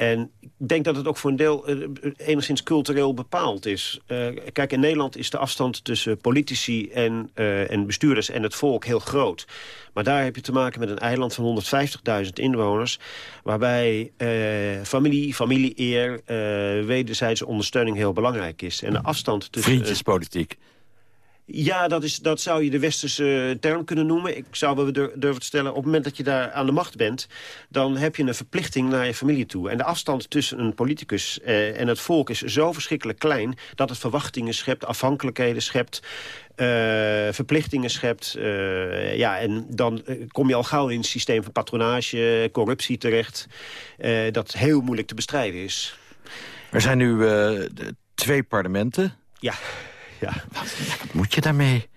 En ik denk dat het ook voor een deel eh, enigszins cultureel bepaald is. Eh, kijk, in Nederland is de afstand tussen politici en, eh, en bestuurders en het volk heel groot. Maar daar heb je te maken met een eiland van 150.000 inwoners... waarbij eh, familie, familie-eer, eh, wederzijdse ondersteuning heel belangrijk is. En de afstand tussen... Vriendjespolitiek. Ja, dat, is, dat zou je de westerse term kunnen noemen. Ik zou wel dur- durven te stellen, op het moment dat je daar aan de macht bent... dan heb je een verplichting naar je familie toe. En de afstand tussen een politicus eh, en het volk is zo verschrikkelijk klein... dat het verwachtingen schept, afhankelijkheden schept... eh, verplichtingen schept. eh, ja, en dan eh, kom je al gauw in een systeem van patronage, corruptie terecht... dat heel moeilijk te bestrijden is. Er zijn nu twee parlementen. Ja, ja. Wat moet je daarmee?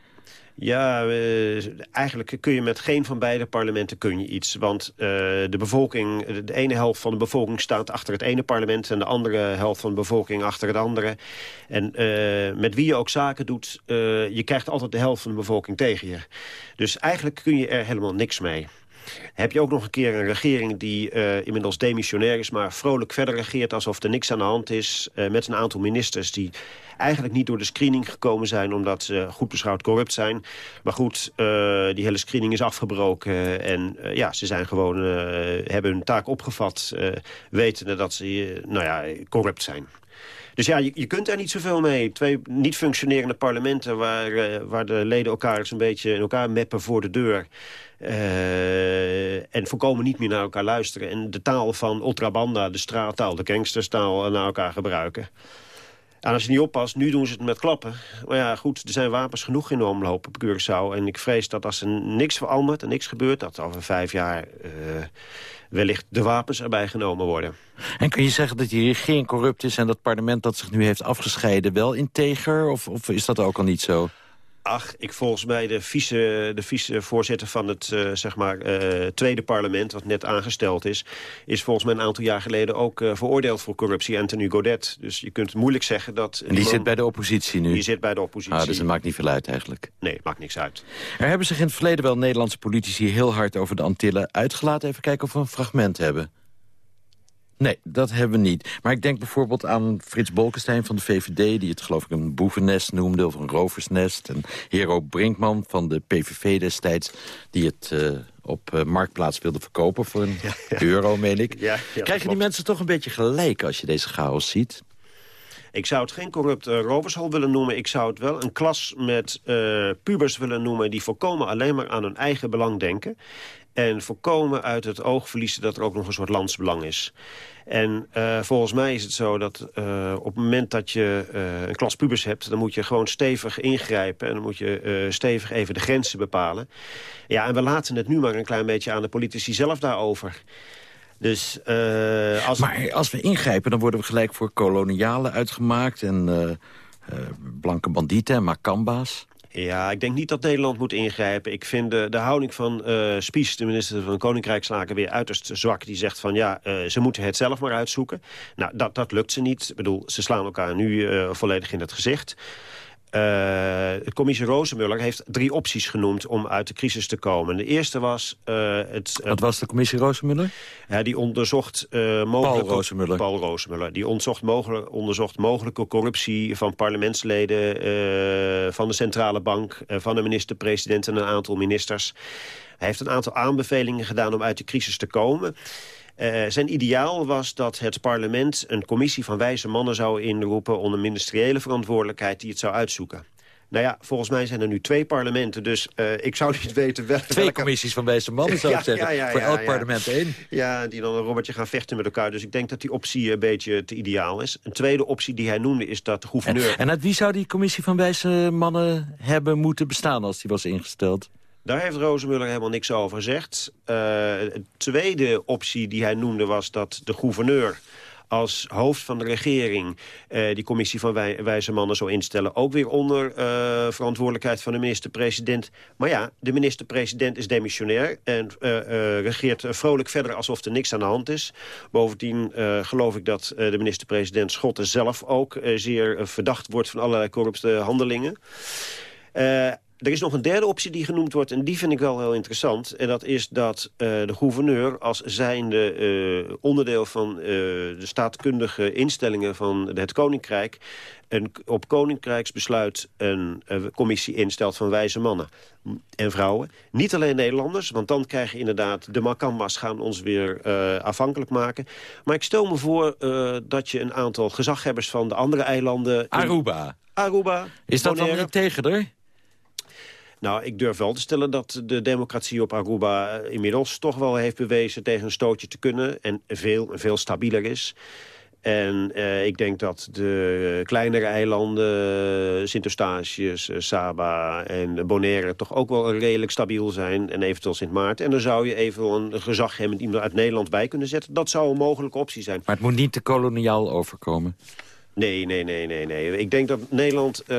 Ja, eh, eigenlijk kun je met geen van beide parlementen kun je iets. Want eh, de bevolking, de ene helft van de bevolking staat achter het ene parlement... en de andere helft van de bevolking achter het andere. En eh, met wie je ook zaken doet, je krijgt altijd de helft van de bevolking tegen je. Dus eigenlijk kun je er helemaal niks mee. Heb je ook nog een keer een regering die eh, inmiddels demissionair is... maar vrolijk verder regeert alsof er niks aan de hand is... eh, met een aantal ministers die eigenlijk niet door de screening gekomen zijn... omdat ze goed beschouwd corrupt zijn. Maar goed, eh, die hele screening is afgebroken. En ja, ze zijn gewoon, hebben hun taak opgevat... wetende dat ze nou ja, corrupt zijn. Dus ja, je, je kunt er niet zoveel mee. Twee niet functionerende parlementen... waar, waar de leden elkaar eens een beetje in elkaar meppen voor de deur... Eh, en voorkomen niet meer naar elkaar luisteren. En de taal van ultrabanda, de straattaal, de gangsterstaal... eh, naar elkaar gebruiken. En als je niet oppast, nu doen ze het met klappen. Maar ja, goed, er zijn wapens genoeg in de omloop op Curaçao. En ik vrees dat als er niks verandert en niks gebeurt... dat over vijf jaar eh, wellicht de wapens erbij genomen worden. En kun je zeggen dat die regering corrupt is... en dat parlement dat zich nu heeft afgescheiden wel integer? Of, of is dat ook al niet zo? Ach, ik volgens mij de vice, de vicevoorzitter van het eh, zeg maar, eh, tweede parlement... wat net aangesteld is... is volgens mij een aantal jaar geleden ook eh, veroordeeld voor corruptie. Anthony Godet. Dus je kunt moeilijk zeggen dat... En die zit bij de oppositie nu? Die zit bij de oppositie. Ah, dus het maakt niet veel uit eigenlijk. Nee, maakt niks uit. Er hebben zich in het verleden wel Nederlandse politici heel hard over de Antillen uitgelaten. Even kijken of we een fragment hebben. Nee, dat hebben we niet. Maar ik denk bijvoorbeeld aan Frits Bolkestein van de VVD... die het geloof ik een boevennest noemde of een roversnest. En Hero Brinkman van de PVV destijds... die het eh, op eh, Marktplaats wilde verkopen voor een euro, meen ik. Ja, Krijgen die mensen toch een beetje gelijk als je deze chaos ziet? Ik zou het geen corrupt uh, rovershal willen noemen. Ik zou het wel een klas met eh, pubers willen noemen... die volkomen alleen maar aan hun eigen belang denken. En volkomen uit het oog verliezen dat er ook nog een soort landsbelang is. En eh, volgens mij is het zo dat eh, op het moment dat je eh, een klas pubers hebt... dan moet je gewoon stevig ingrijpen en dan moet je eh, stevig even de grenzen bepalen. Ja, en we laten het nu maar een klein beetje aan de politici zelf daarover. Dus eh, als... Maar als we ingrijpen, dan worden we gelijk voor kolonialen uitgemaakt... en eh, eh, blanke bandieten en makamba's. Ja, ik denk niet dat Nederland moet ingrijpen. Ik vind de, de houding van eh Spies, de minister van Koninkrijkszaken, weer uiterst zwak. Die zegt van ja, ze moeten het zelf maar uitzoeken. Nou, dat, dat lukt ze niet. Ik bedoel, ze slaan elkaar nu volledig in het gezicht. Eh, de commissie Rozenmuller heeft drie opties genoemd om uit de crisis te komen. De eerste was... eh, het, Wat was de commissie Rozenmuller? Ja, die onderzocht uh, mogelijke... Paul Rozenmuller. Paul Rozenmuller. Die onderzocht, mogelijk, onderzocht mogelijke corruptie van parlementsleden... Uh, van de centrale bank, uh, van de minister-president en een aantal ministers. Hij heeft een aantal aanbevelingen gedaan om uit de crisis te komen... Uh, zijn ideaal was dat het parlement een commissie van wijze mannen zou inroepen... onder ministeriële verantwoordelijkheid die het zou uitzoeken. Nou ja, volgens mij zijn er nu twee parlementen, dus uh, ik zou niet weten welke... Twee commissies van wijze mannen, zou ik zeggen. Ja, ja, Voor elk parlement één. Ja, die dan een robbertje gaan vechten met elkaar. Dus ik denk dat die optie een beetje te ideaal is. Een tweede optie die hij noemde is dat de gouverneur... En, en uit wie zou die commissie van wijze mannen hebben moeten bestaan als die was ingesteld? Daar heeft Rozenmuller helemaal niks over gezegd. Uh, de tweede optie die hij noemde was dat de gouverneur als hoofd van de regering uh, die commissie van wij, wijze mannen zou instellen. Ook weer onder uh, verantwoordelijkheid van de minister-president. Maar ja, de minister-president is demissionair en uh, regeert vrolijk verder alsof er niks aan de hand is. Bovendien geloof ik dat de minister-president Schotten zelf ook zeer verdacht wordt van allerlei corrupte handelingen. Er is nog een derde optie die genoemd wordt en die vind ik wel heel interessant. En dat is dat uh, de gouverneur als zijnde uh, onderdeel van uh, de staatkundige instellingen van het Koninkrijk... Een, op Koninkrijksbesluit een commissie instelt van wijze mannen en vrouwen. Niet alleen Nederlanders, want dan krijg je inderdaad... de Makamba's gaan ons weer afhankelijk maken. Maar ik stel me voor dat je een aantal gezaghebbers van de andere eilanden... Aruba. Aruba. Is dat Bonaire, dan niet tegender? Nou, ik durf wel te stellen dat de democratie op Aruba eh, inmiddels toch wel heeft bewezen tegen een stootje te kunnen. En veel, veel stabieler is. En uh, ik denk dat de kleinere eilanden, Sint-Eustatius, uh, Saba en Bonaire... toch ook wel redelijk stabiel zijn. En eventueel Sint Maarten. En dan zou je even een gezaghebbend iemand uit Nederland bij kunnen zetten. Dat zou een mogelijke optie zijn. Maar het moet niet te koloniaal overkomen. Nee, nee, nee, nee, nee. Ik denk dat Nederland uh,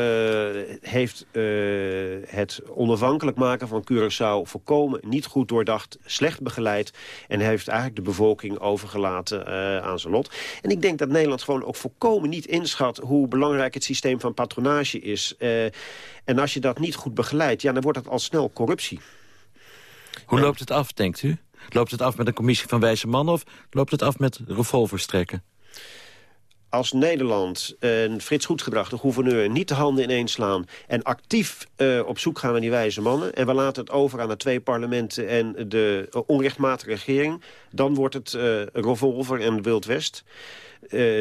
heeft uh, het onafhankelijk maken van Curaçao volkomen niet goed doordacht, slecht begeleid en heeft eigenlijk de bevolking overgelaten uh, aan zijn lot. En ik denk dat Nederland gewoon ook volkomen niet inschat hoe belangrijk het systeem van patronage is. en als je dat niet goed begeleidt, ja, dan wordt het al snel corruptie. Hoe loopt het af, denkt u? Loopt het af met een commissie van wijze mannen of loopt het af met revolverstrekken? Als Nederland en Frits Goedgedrag, de gouverneur... niet de handen ineens slaan en actief uh, op zoek gaan naar die wijze mannen... en we laten het over aan de twee parlementen en de onrechtmatige regering... dan wordt het uh, revolver en Wild West.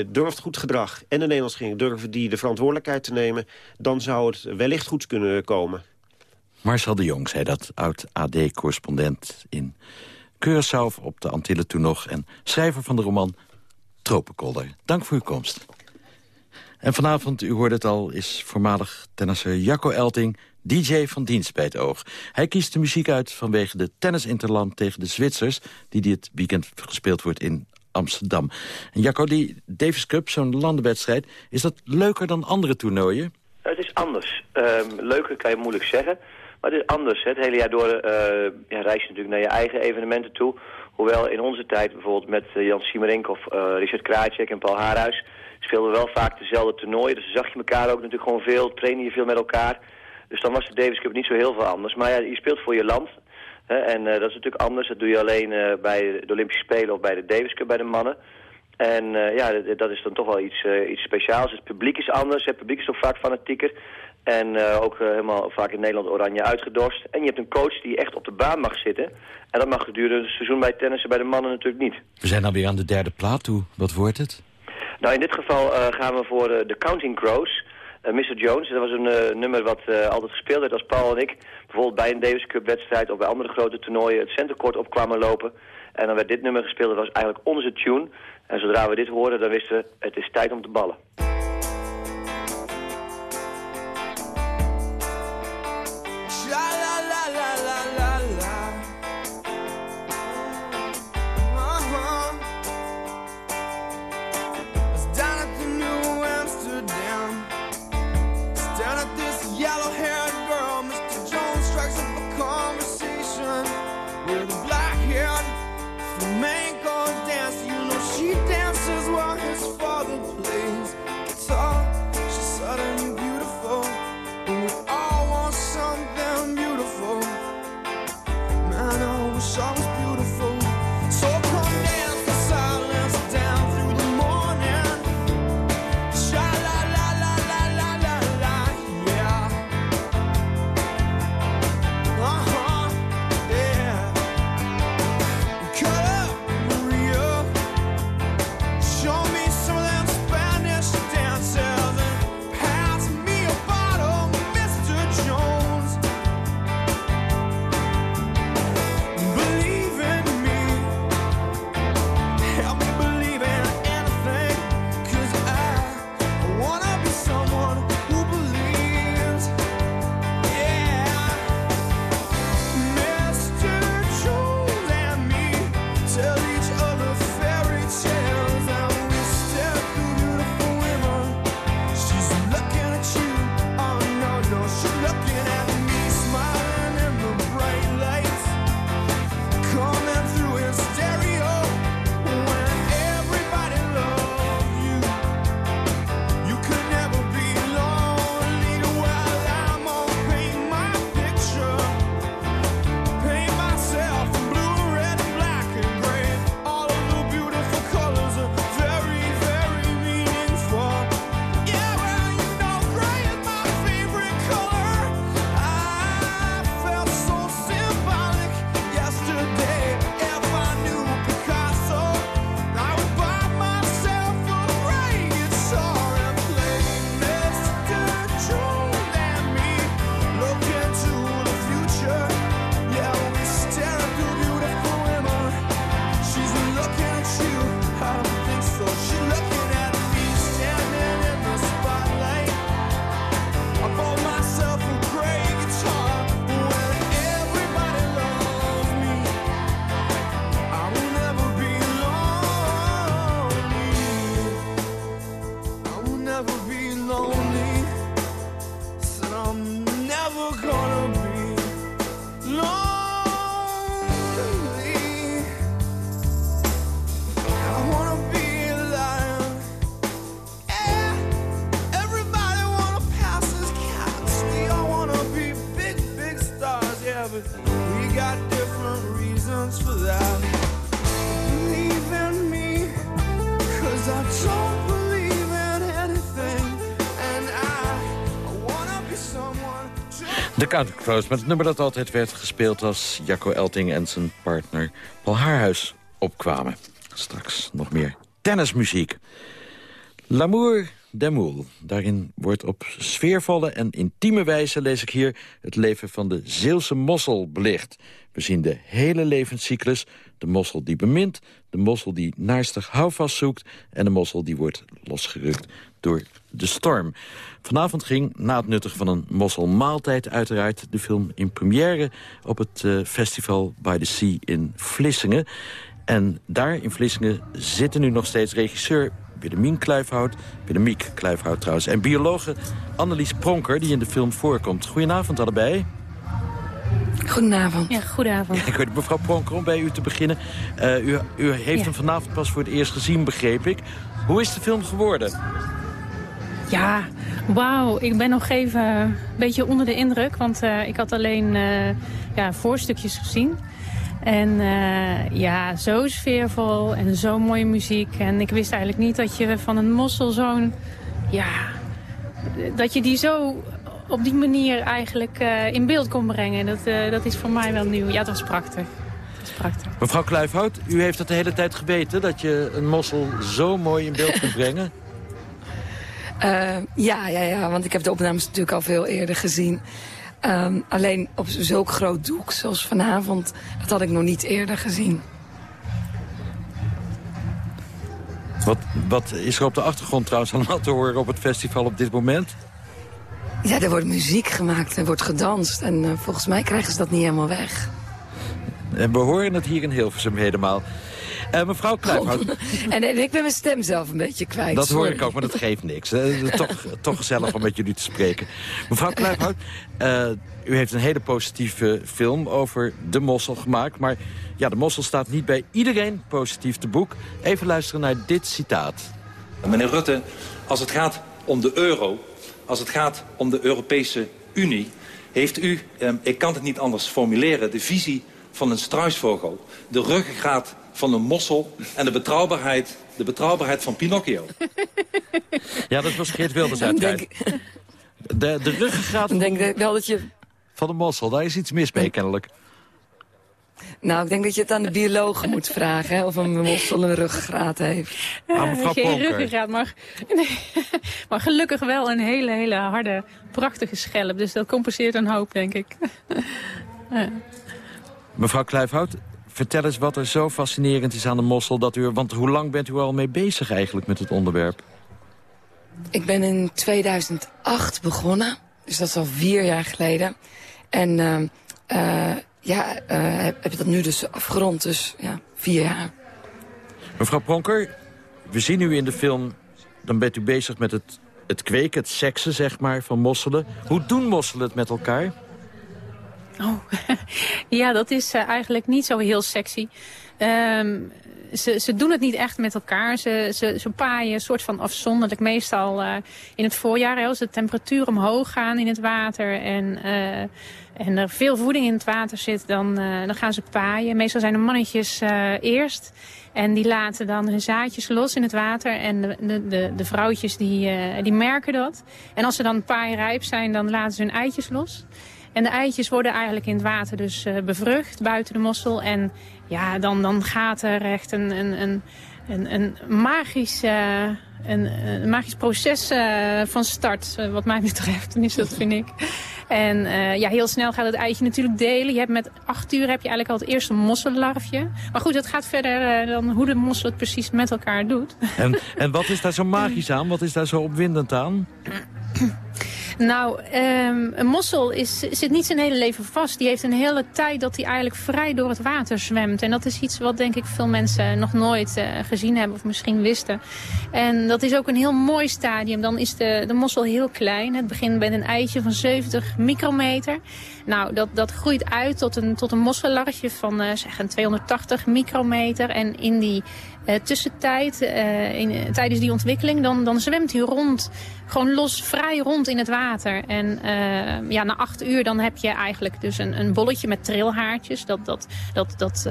durft goed gedrag en de Nederlandse regering durven die de verantwoordelijkheid te nemen... dan zou het wellicht goed kunnen komen. Marcel de Jong zei dat, oud-AD-correspondent in Curaçao op de Antillen toen nog... en schrijver van de roman Tropenkolder. Dank voor uw komst. En vanavond, u hoorde het al, is voormalig tennisser Jacco Elting... DJ van dienst bij het oog. Hij kiest de muziek uit vanwege de tennisinterland tegen de Zwitsers... die dit weekend gespeeld wordt in Amsterdam. En Jacco, die Davis Cup, zo'n landenwedstrijd... is dat leuker dan andere toernooien? Het is anders. Um, leuker kan je moeilijk zeggen. Maar het is anders. Het hele jaar door uh, ja, reis je natuurlijk naar je eigen evenementen toe... Hoewel in onze tijd bijvoorbeeld met uh, Jan Siemerink of uh, Richard Krajcek en Paul Haarhuis... speelden we wel vaak dezelfde toernooien. Dus zag je elkaar ook natuurlijk gewoon veel, trainde je veel met elkaar. Dus dan was de Davis Cup niet zo heel veel anders. Maar ja, je speelt voor je land. Hè, en uh, dat is natuurlijk anders. Dat doe je alleen bij de Olympische Spelen of bij de Davis Cup bij de mannen. En ja, dat is dan toch wel iets, iets speciaals. Het publiek is anders. Het publiek is toch vaak fanatieker. En uh, ook uh, helemaal vaak in Nederland oranje uitgedorst. En je hebt een coach die echt op de baan mag zitten. En dat mag gedurende het seizoen bij tennissen bij de mannen natuurlijk niet. We zijn alweer aan de derde plaat toe. Wat wordt het? Nou, in dit geval uh, gaan we voor de Counting Crows. Mr. Jones, dat was een nummer wat altijd gespeeld werd als Paul en ik... bijvoorbeeld bij een Davis Cup wedstrijd of bij andere grote toernooien... het centercourt op kwamen lopen. En dan werd dit nummer gespeeld. Dat was eigenlijk onze tune. En zodra we dit hoorden, dan wisten we... het is tijd om te ballen. We got different reasons for that. Believe in me, cause I don't believe in anything. And I, I wanna be someone. De Country Crows met het nummer dat altijd werd gespeeld als Jacco Elting en zijn partner Paul Haarhuis opkwamen. Straks nog meer tennismuziek. L'amour d'Amour. Daarin wordt op sfeervolle en intieme wijze, lees ik hier, het leven van de Zeelse mossel belicht. We zien de hele levenscyclus, de mossel die bemint, de mossel die naarstig houvast zoekt en de mossel die wordt losgerukt door de storm. Vanavond ging, na het nuttigen van een mosselmaaltijd uiteraard... de film in première op het eh, festival By the Sea in Vlissingen. En daar in Vlissingen zitten nu nog steeds regisseur Willemien Kluifhout... Willemiek Kluifhout trouwens, en biologe Annelies Pronker... die in de film voorkomt. Goedenavond allebei. Goedenavond. Ja, goedenavond. Ik weet mevrouw Pronker, om bij u te beginnen. Eh, u, u heeft Ja. hem vanavond pas voor het eerst gezien, begreep ik. Hoe is de film geworden? Ja, wauw. Ik ben nog even een beetje onder de indruk. Want eh, ik had alleen eh, ja, voorstukjes gezien. En eh, ja, zo sfeervol en zo mooie muziek. En ik wist eigenlijk niet dat je van een mossel zo'n... Ja, dat je die zo op die manier eigenlijk eh, in beeld kon brengen. Dat, eh, dat is voor mij wel nieuw. Ja, het was prachtig. Het was prachtig. Mevrouw Kluifhout, u heeft het de hele tijd geweten... dat je een mossel zo mooi in beeld kunt brengen. Eh, ja, ja, ja, want ik heb de opnames natuurlijk al veel eerder gezien. Ehm, alleen op zulk groot doek zoals vanavond, dat had ik nog niet eerder gezien. Wat, wat is er op de achtergrond trouwens allemaal te horen op het festival op dit moment? Ja, er wordt muziek gemaakt, er wordt gedanst. En eh, volgens mij krijgen ze dat niet helemaal weg. En we horen het hier in Hilversum helemaal. Eh, mevrouw Kluifhout, En, en ik ben mijn stem zelf een beetje kwijt. dat hoor ik ook, maar dat geeft niks. Eh, toch, toch gezellig om met jullie te spreken. Mevrouw Kluifhout, eh, u heeft een hele positieve film over de mossel gemaakt. Maar ja, de mossel staat niet bij iedereen positief te boek. Even luisteren naar dit citaat. Meneer Rutte, als het gaat om de euro, als het gaat om de Europese Unie... heeft u, eh, ik kan het niet anders formuleren, de visie van een struisvogel. De ruggengraat van een mossel en de betrouwbaarheid, de betrouwbaarheid van Pinocchio. Ja, dat was Geert Wilders uiteraard. De, de ruggengraat Ik denk dat- wel dat je... van de mossel, daar is iets mis mee kennelijk. Nou, ik denk dat je het aan de biologen moet vragen, hè, of een mossel een ruggengraat heeft. Ah, mevrouw Geen ruggengraat, maar, nee, maar gelukkig wel een hele, hele harde, prachtige schelp. Dus dat compenseert een hoop, denk ik. Ja. Mevrouw Kluifhout, vertel eens wat er zo fascinerend is aan de mossel. Dat u, want hoe lang bent u al mee bezig eigenlijk met het onderwerp? Ik ben in 2008 begonnen, dus dat is al vier jaar geleden. En eh, ja, eh, heb, ik dat nu dus afgerond, dus ja, vier jaar. Mevrouw Pronker, we zien u in de film... dan bent u bezig met het, het kweken, het seksen, zeg maar, van mosselen. Hoe doen mosselen het met elkaar? Oh, ja, dat is eh, eigenlijk niet zo heel sexy. Ehm, ze, ze doen het niet echt met elkaar. Ze, ze, paaien een soort van afzonderlijk. Meestal eh, in het voorjaar, als de temperatuur omhoog gaan in het water... en, eh, en er veel voeding in het water zit, dan, dan gaan ze paaien. Meestal zijn de mannetjes eerst... En die laten dan hun zaadjes los in het water. En de, de, de, vrouwtjes die, die merken dat. En als ze dan paairijp zijn, dan laten ze hun eitjes los. En de eitjes worden eigenlijk in het water dus eh, bevrucht buiten de mossel. En ja, dan, dan gaat er echt een, een, een, een, een magisch, eh, een, een magisch proces eh, van start, wat mij betreft. Tenminste, dat vind ik. En ja, heel snel gaat het eitje natuurlijk delen. Je hebt met acht uur heb je eigenlijk al het eerste mossellarfje. Maar goed, het gaat verder dan hoe de mossel het precies met elkaar doet. En, en wat is daar zo magisch aan? Wat is daar zo opwindend aan? Nou, ehm, een mossel is, zit niet zijn hele leven vast. Die heeft een hele tijd dat hij eigenlijk vrij door het water zwemt. En dat is iets wat denk ik veel mensen nog nooit eh, gezien hebben of misschien wisten. En dat is ook een heel mooi stadium. Dan is de, de mossel heel klein. Het begint met een eitje van 70 micrometer. Nou, dat, dat groeit uit tot een, tot een mossellarretje van uh, zeg een 280 micrometer. En in die uh, tussentijd, uh, in, tijdens die ontwikkeling, dan, dan zwemt hij rond. Gewoon los, vrij rond in het water. En ja, na acht uur dan heb je eigenlijk dus een, een bolletje met trilhaartjes. Dat, dat, dat, dat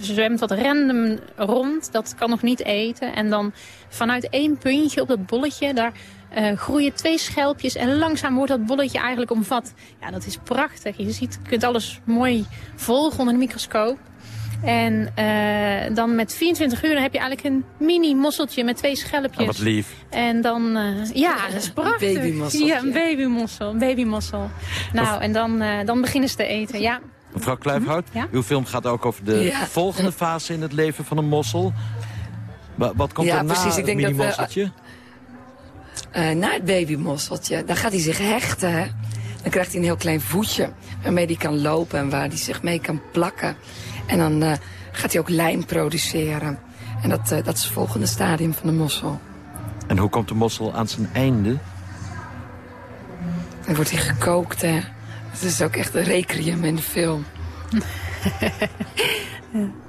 zwemt wat random rond. Dat kan nog niet eten. En dan vanuit één puntje op dat bolletje, daar uh, groeien twee schelpjes en langzaam wordt dat bolletje eigenlijk omvat. Ja, dat is prachtig. Je ziet, kunt alles mooi volgen onder de microscoop. En uh, dan met 24 uur heb je eigenlijk een mini mosseltje met twee schelpjes. Oh, wat lief. En dan, uh, ja, dat is prachtig. Een babymossel. Ja, een babymossel. Een babymossel. Nou, en dan, uh, dan beginnen ze te eten, ja. Mevrouw Kluifhout, ja? uw film gaat ook over de Ja. volgende fase in het leven van een mossel. Wa- Wat komt Ja, er na precies. Ik het denk dat? Eh, na het babymosseltje, dan gaat hij zich hechten. Hè? Dan krijgt hij een heel klein voetje waarmee hij kan lopen en waar hij zich mee kan plakken. En dan eh, gaat hij ook lijm produceren. En dat, eh, dat is het volgende stadium van de mossel. En hoe komt de mossel aan zijn einde? Dan wordt hij gekookt, hè. Het is ook echt een requiem in de film.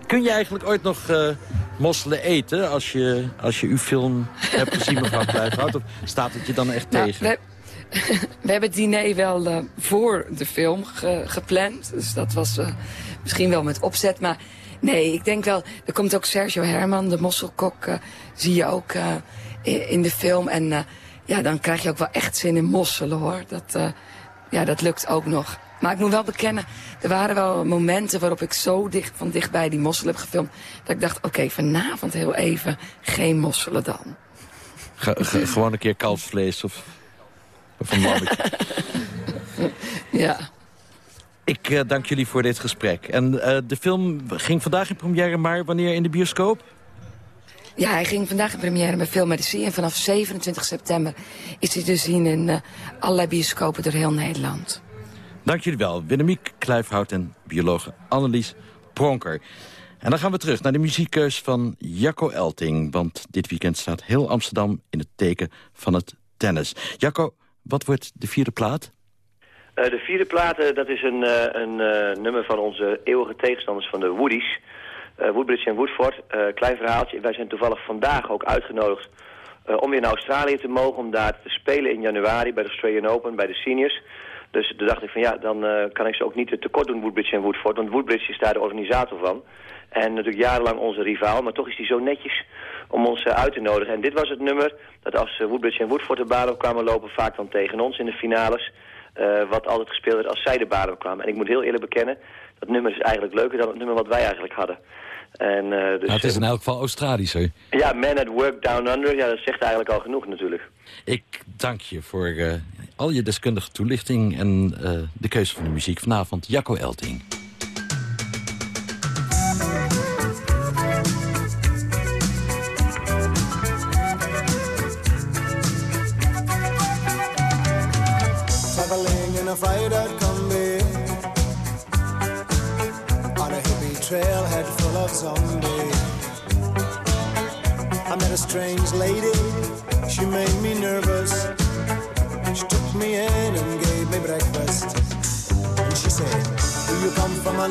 Kun je eigenlijk ooit nog eh, mosselen eten als je, als je uw film hebt gezien, mevrouw Kluifhout? Of staat het je dan echt Nou, tegen? we, we hebben het diner wel eh, voor de film ge- gepland. Dus dat was eh, misschien wel met opzet. Maar nee, ik denk wel... Er komt ook Sergio Herman, de mosselkok, eh, zie je ook eh, in de film. En eh, ja, dan krijg je ook wel echt zin in mosselen, hoor. Dat, ja, dat lukt ook nog. Maar ik moet wel bekennen, er waren wel momenten waarop ik zo dicht, van dichtbij die mossel heb gefilmd. Dat ik dacht, oké, vanavond heel even geen mosselen dan. Ge- ge- gewoon een keer kalfsvlees of, of een lammetje. Ja. Ik eh, dank jullie voor dit gesprek. En eh, de film ging vandaag in première, maar wanneer in de bioscoop? Ja, hij ging vandaag in première met Film Medici. En vanaf 27 september is hij te zien in eh, allerlei bioscopen door heel Nederland. Dank jullie wel. Willemiek Kluifhout en biologe Annelies Pronker. En dan gaan we terug naar de muziekkeus van Jacco Elting. Want dit weekend staat heel Amsterdam in het teken van het tennis. Jacco, wat wordt de vierde plaat? Eh, de vierde plaat, dat is een, eh, een eh, nummer van onze eeuwige tegenstanders van de Woodies. Woodbridge en Woodford. Klein verhaaltje. Wij zijn toevallig vandaag ook uitgenodigd om weer naar Australië te mogen. Om daar te spelen in januari bij de Australian Open, bij de seniors. Dus toen dacht ik van ja, dan kan ik ze ook niet te tekort doen, Woodbridge en Woodford. Want Woodbridge is daar de organisator van. En natuurlijk jarenlang onze rivaal, maar toch is hij zo netjes om ons uit te nodigen. En dit was het nummer dat als Woodbridge en Woodford de baan op kwamen lopen, vaak dan tegen ons in de finales. Eh, wat altijd gespeeld werd als zij de baan kwamen. En ik moet heel eerlijk bekennen, dat nummer is eigenlijk leuker dan het nummer wat wij eigenlijk hadden. En, eh, dus, Nou, het is in elk geval Australischer. ja, Man at Work Down Under, ja, dat zegt eigenlijk al genoeg natuurlijk. Ik dank je voor eh, al je deskundige toelichting... en eh, de keuze van de muziek vanavond. Jacco Elting. Strange lady, she made me nervous. She took me in and gave me breakfast. And she said, do you come from a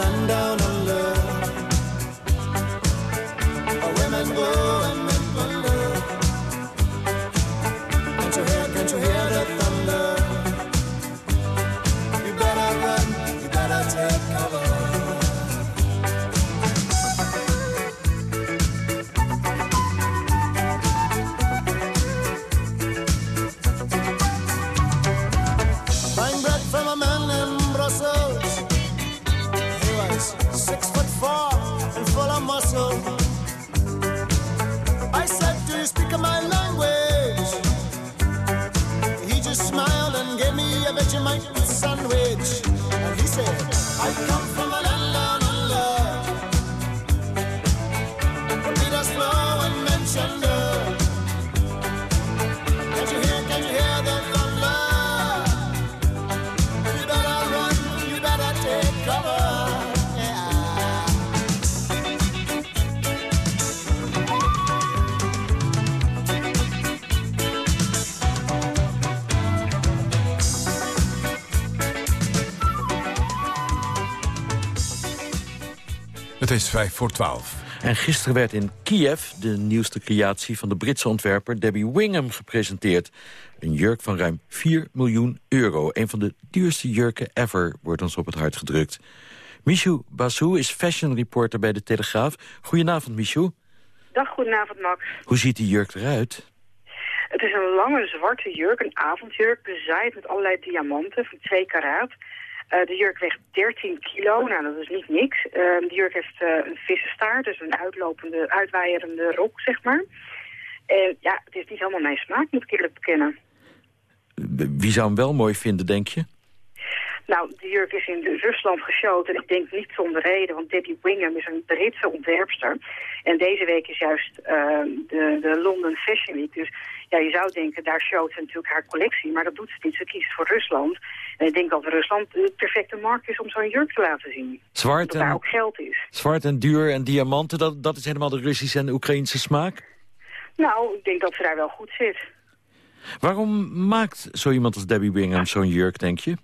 Het is 5 voor 12. En gisteren werd in Kiev de nieuwste creatie van de Britse ontwerper Debbie Wingham gepresenteerd. Een jurk van ruim 4 miljoen euro. Een van de duurste jurken ever, wordt ons op het hart gedrukt. Michou Bassou is fashion reporter bij De Telegraaf. Goedenavond, Michou. Dag, goedenavond Max. Hoe ziet die jurk eruit? Het is een lange zwarte jurk, een avondjurk, bezaaid met allerlei diamanten van 2 karaat. Uh, de jurk weegt 13 kilo, nou dat is niet niks. Uh, de jurk heeft uh, een vissenstaart, dus een uitlopende, uitwaaierende rok, zeg maar. En ja, het is niet helemaal mijn smaak, moet ik eerlijk bekennen. Wie zou hem wel mooi vinden, denk je? Nou, de jurk is in Rusland geshowd en ik denk niet zonder reden, want Debbie Wingham is een Britse ontwerpster. En deze week is juist uh, de, de London Fashion Week, dus ja, je zou denken, daar showt ze natuurlijk haar collectie, maar dat doet ze niet. Ze kiest voor Rusland. En ik denk dat Rusland de perfecte markt is om zo'n jurk te laten zien. Zwart en, daar ook geld is. Zwart en duur en diamanten, dat, dat is helemaal de Russische en de Oekraïnse smaak? Nou, ik denk dat ze daar wel goed zit. Waarom maakt zo iemand als Debbie Wingham zo'n jurk, denk je?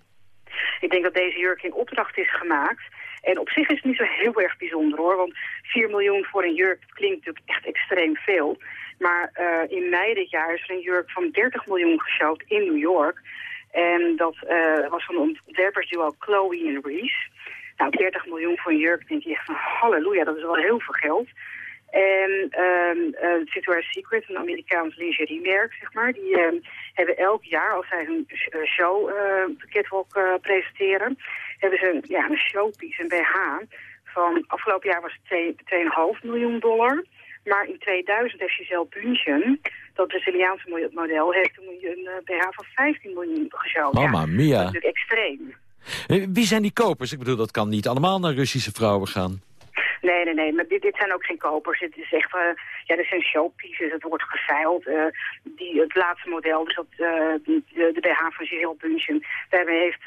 Ik denk dat deze jurk in opdracht is gemaakt. En op zich is het niet zo heel erg bijzonder hoor. Want 4 miljoen voor een jurk klinkt natuurlijk echt extreem veel. Maar uh, in mei dit jaar is er een jurk van 30 miljoen geshowd in New York. En dat uh, was van een ontwerpersduo Chloe en Reese. Nou, 30 miljoen voor een jurk denk je echt van halleluja, dat is wel heel veel geld. En um, uh, Secret, een Amerikaans lingeriemerk, zeg maar, die um, hebben elk jaar, als zij hun show, uh, de catwalk presenteren, hebben ze een, ja, een showpiece, een BH, van afgelopen jaar was het 2,5 miljoen dollar. Maar in 2000 heeft Giselle Bündchen, dat Braziliaanse model, heeft een, een BH van 15 miljoen geshowd. Mama ja, mia. Dat is natuurlijk extreem. Wie zijn die kopers? Ik bedoel, dat kan niet allemaal naar Russische vrouwen gaan. Nee, nee, nee, maar dit, dit zijn ook geen kopers. Het is echt, uh, ja, dit zijn showpieces, het wordt geveild. Uh, die, het laatste model, dus dat, uh, de, de BH van Giselle Bündchen, daarmee heeft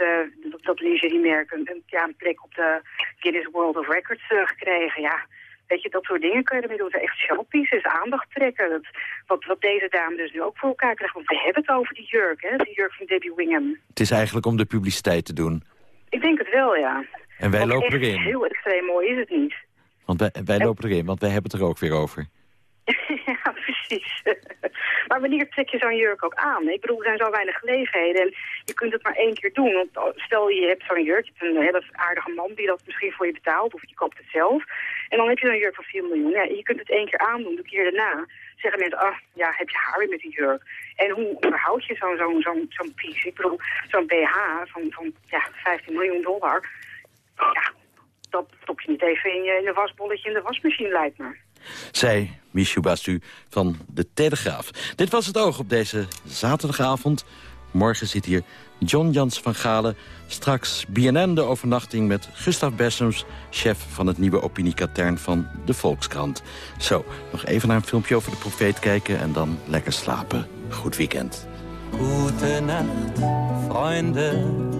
dat, dat lingeriemerk een, een, ja, een plek op de Guinness World of Records gekregen. Ja, weet je, dat soort dingen kun je ermee doen. Echt showpieces, aandacht trekken. Dat, wat, wat deze dame dus nu ook voor elkaar krijgt. Want we hebben het over die jurk, hè, die jurk van Debbie Wingham. Het is eigenlijk om de publiciteit te doen. Ik denk het wel, ja. En wij Want lopen erin. heel extreem mooi is het niet. Want wij, wij lopen erin, want wij hebben het er ook weer over. ja, precies. maar wanneer trek je zo'n jurk ook aan? Ik bedoel, er zijn zo weinig gelegenheden en je kunt het maar één keer doen. Want stel je hebt zo'n jurk, je hebt een hele aardige man die dat misschien voor je betaalt of je koopt het zelf. En dan heb je zo'n jurk van 4 miljoen. Ja, je kunt het één keer aandoen, de keer daarna zeggen mensen, ah, ja, heb je haar weer met die jurk? En hoe onderhoud je zo'n zo'n zo'n zo'n piece? Ik bedoel, zo'n BH van, van ja, 15 miljoen dollar, ja, dat stop je niet even in, je, in een wasbolletje in de wasmachine, lijkt me. Zij, Michou Bastu van De Telegraaf. Dit was het oog op deze zaterdagavond. Morgen zit hier John Jans van Galen. Straks BNN de overnachting met Gustav Bessems... chef van het nieuwe opiniekatern van de Volkskrant. Zo, nog even naar een filmpje over de profeet kijken... en dan lekker slapen. Goed weekend. Gute Nacht, Freunde.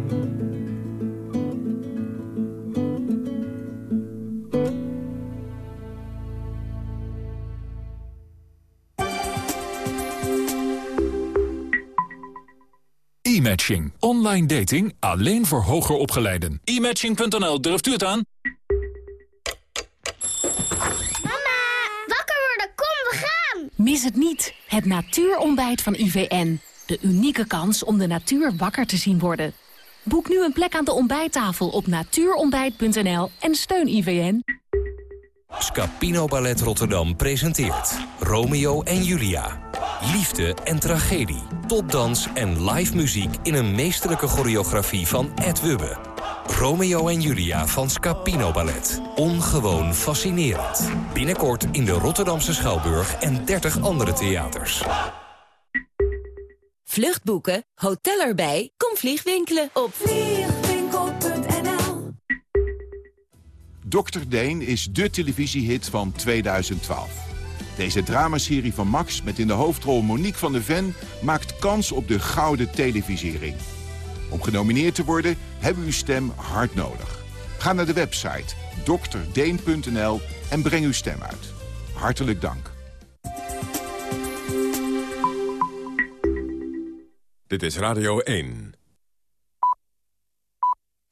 Online dating alleen voor hoger opgeleiden. E-matching.nl, durft u het aan? Wakker worden, kom, we gaan! Mis het niet, het natuurontbijt van IVN. De unieke kans om de natuur wakker te zien worden. Boek nu een plek aan de ontbijttafel op natuurontbijt.nl en steun IVN. Scapino Ballet Rotterdam presenteert Romeo en Julia. Liefde en tragedie, topdans en live muziek in een meesterlijke choreografie van Ed Wubbe. Romeo en Julia van Scapino Ballet. Ongewoon fascinerend. Binnenkort in de Rotterdamse Schouwburg en 30 andere theaters. Vluchtboeken, hotel erbij, kom vliegwinkelen op vliegwinkel.nl Dr. Deen is de televisiehit van 2012. Deze dramaserie van Max met in de hoofdrol Monique van der Ven... maakt kans op de gouden televisiering. Om genomineerd te worden hebben we uw stem hard nodig. Ga naar de website dokterdeen.nl en breng uw stem uit. Hartelijk dank. Dit is Radio 1.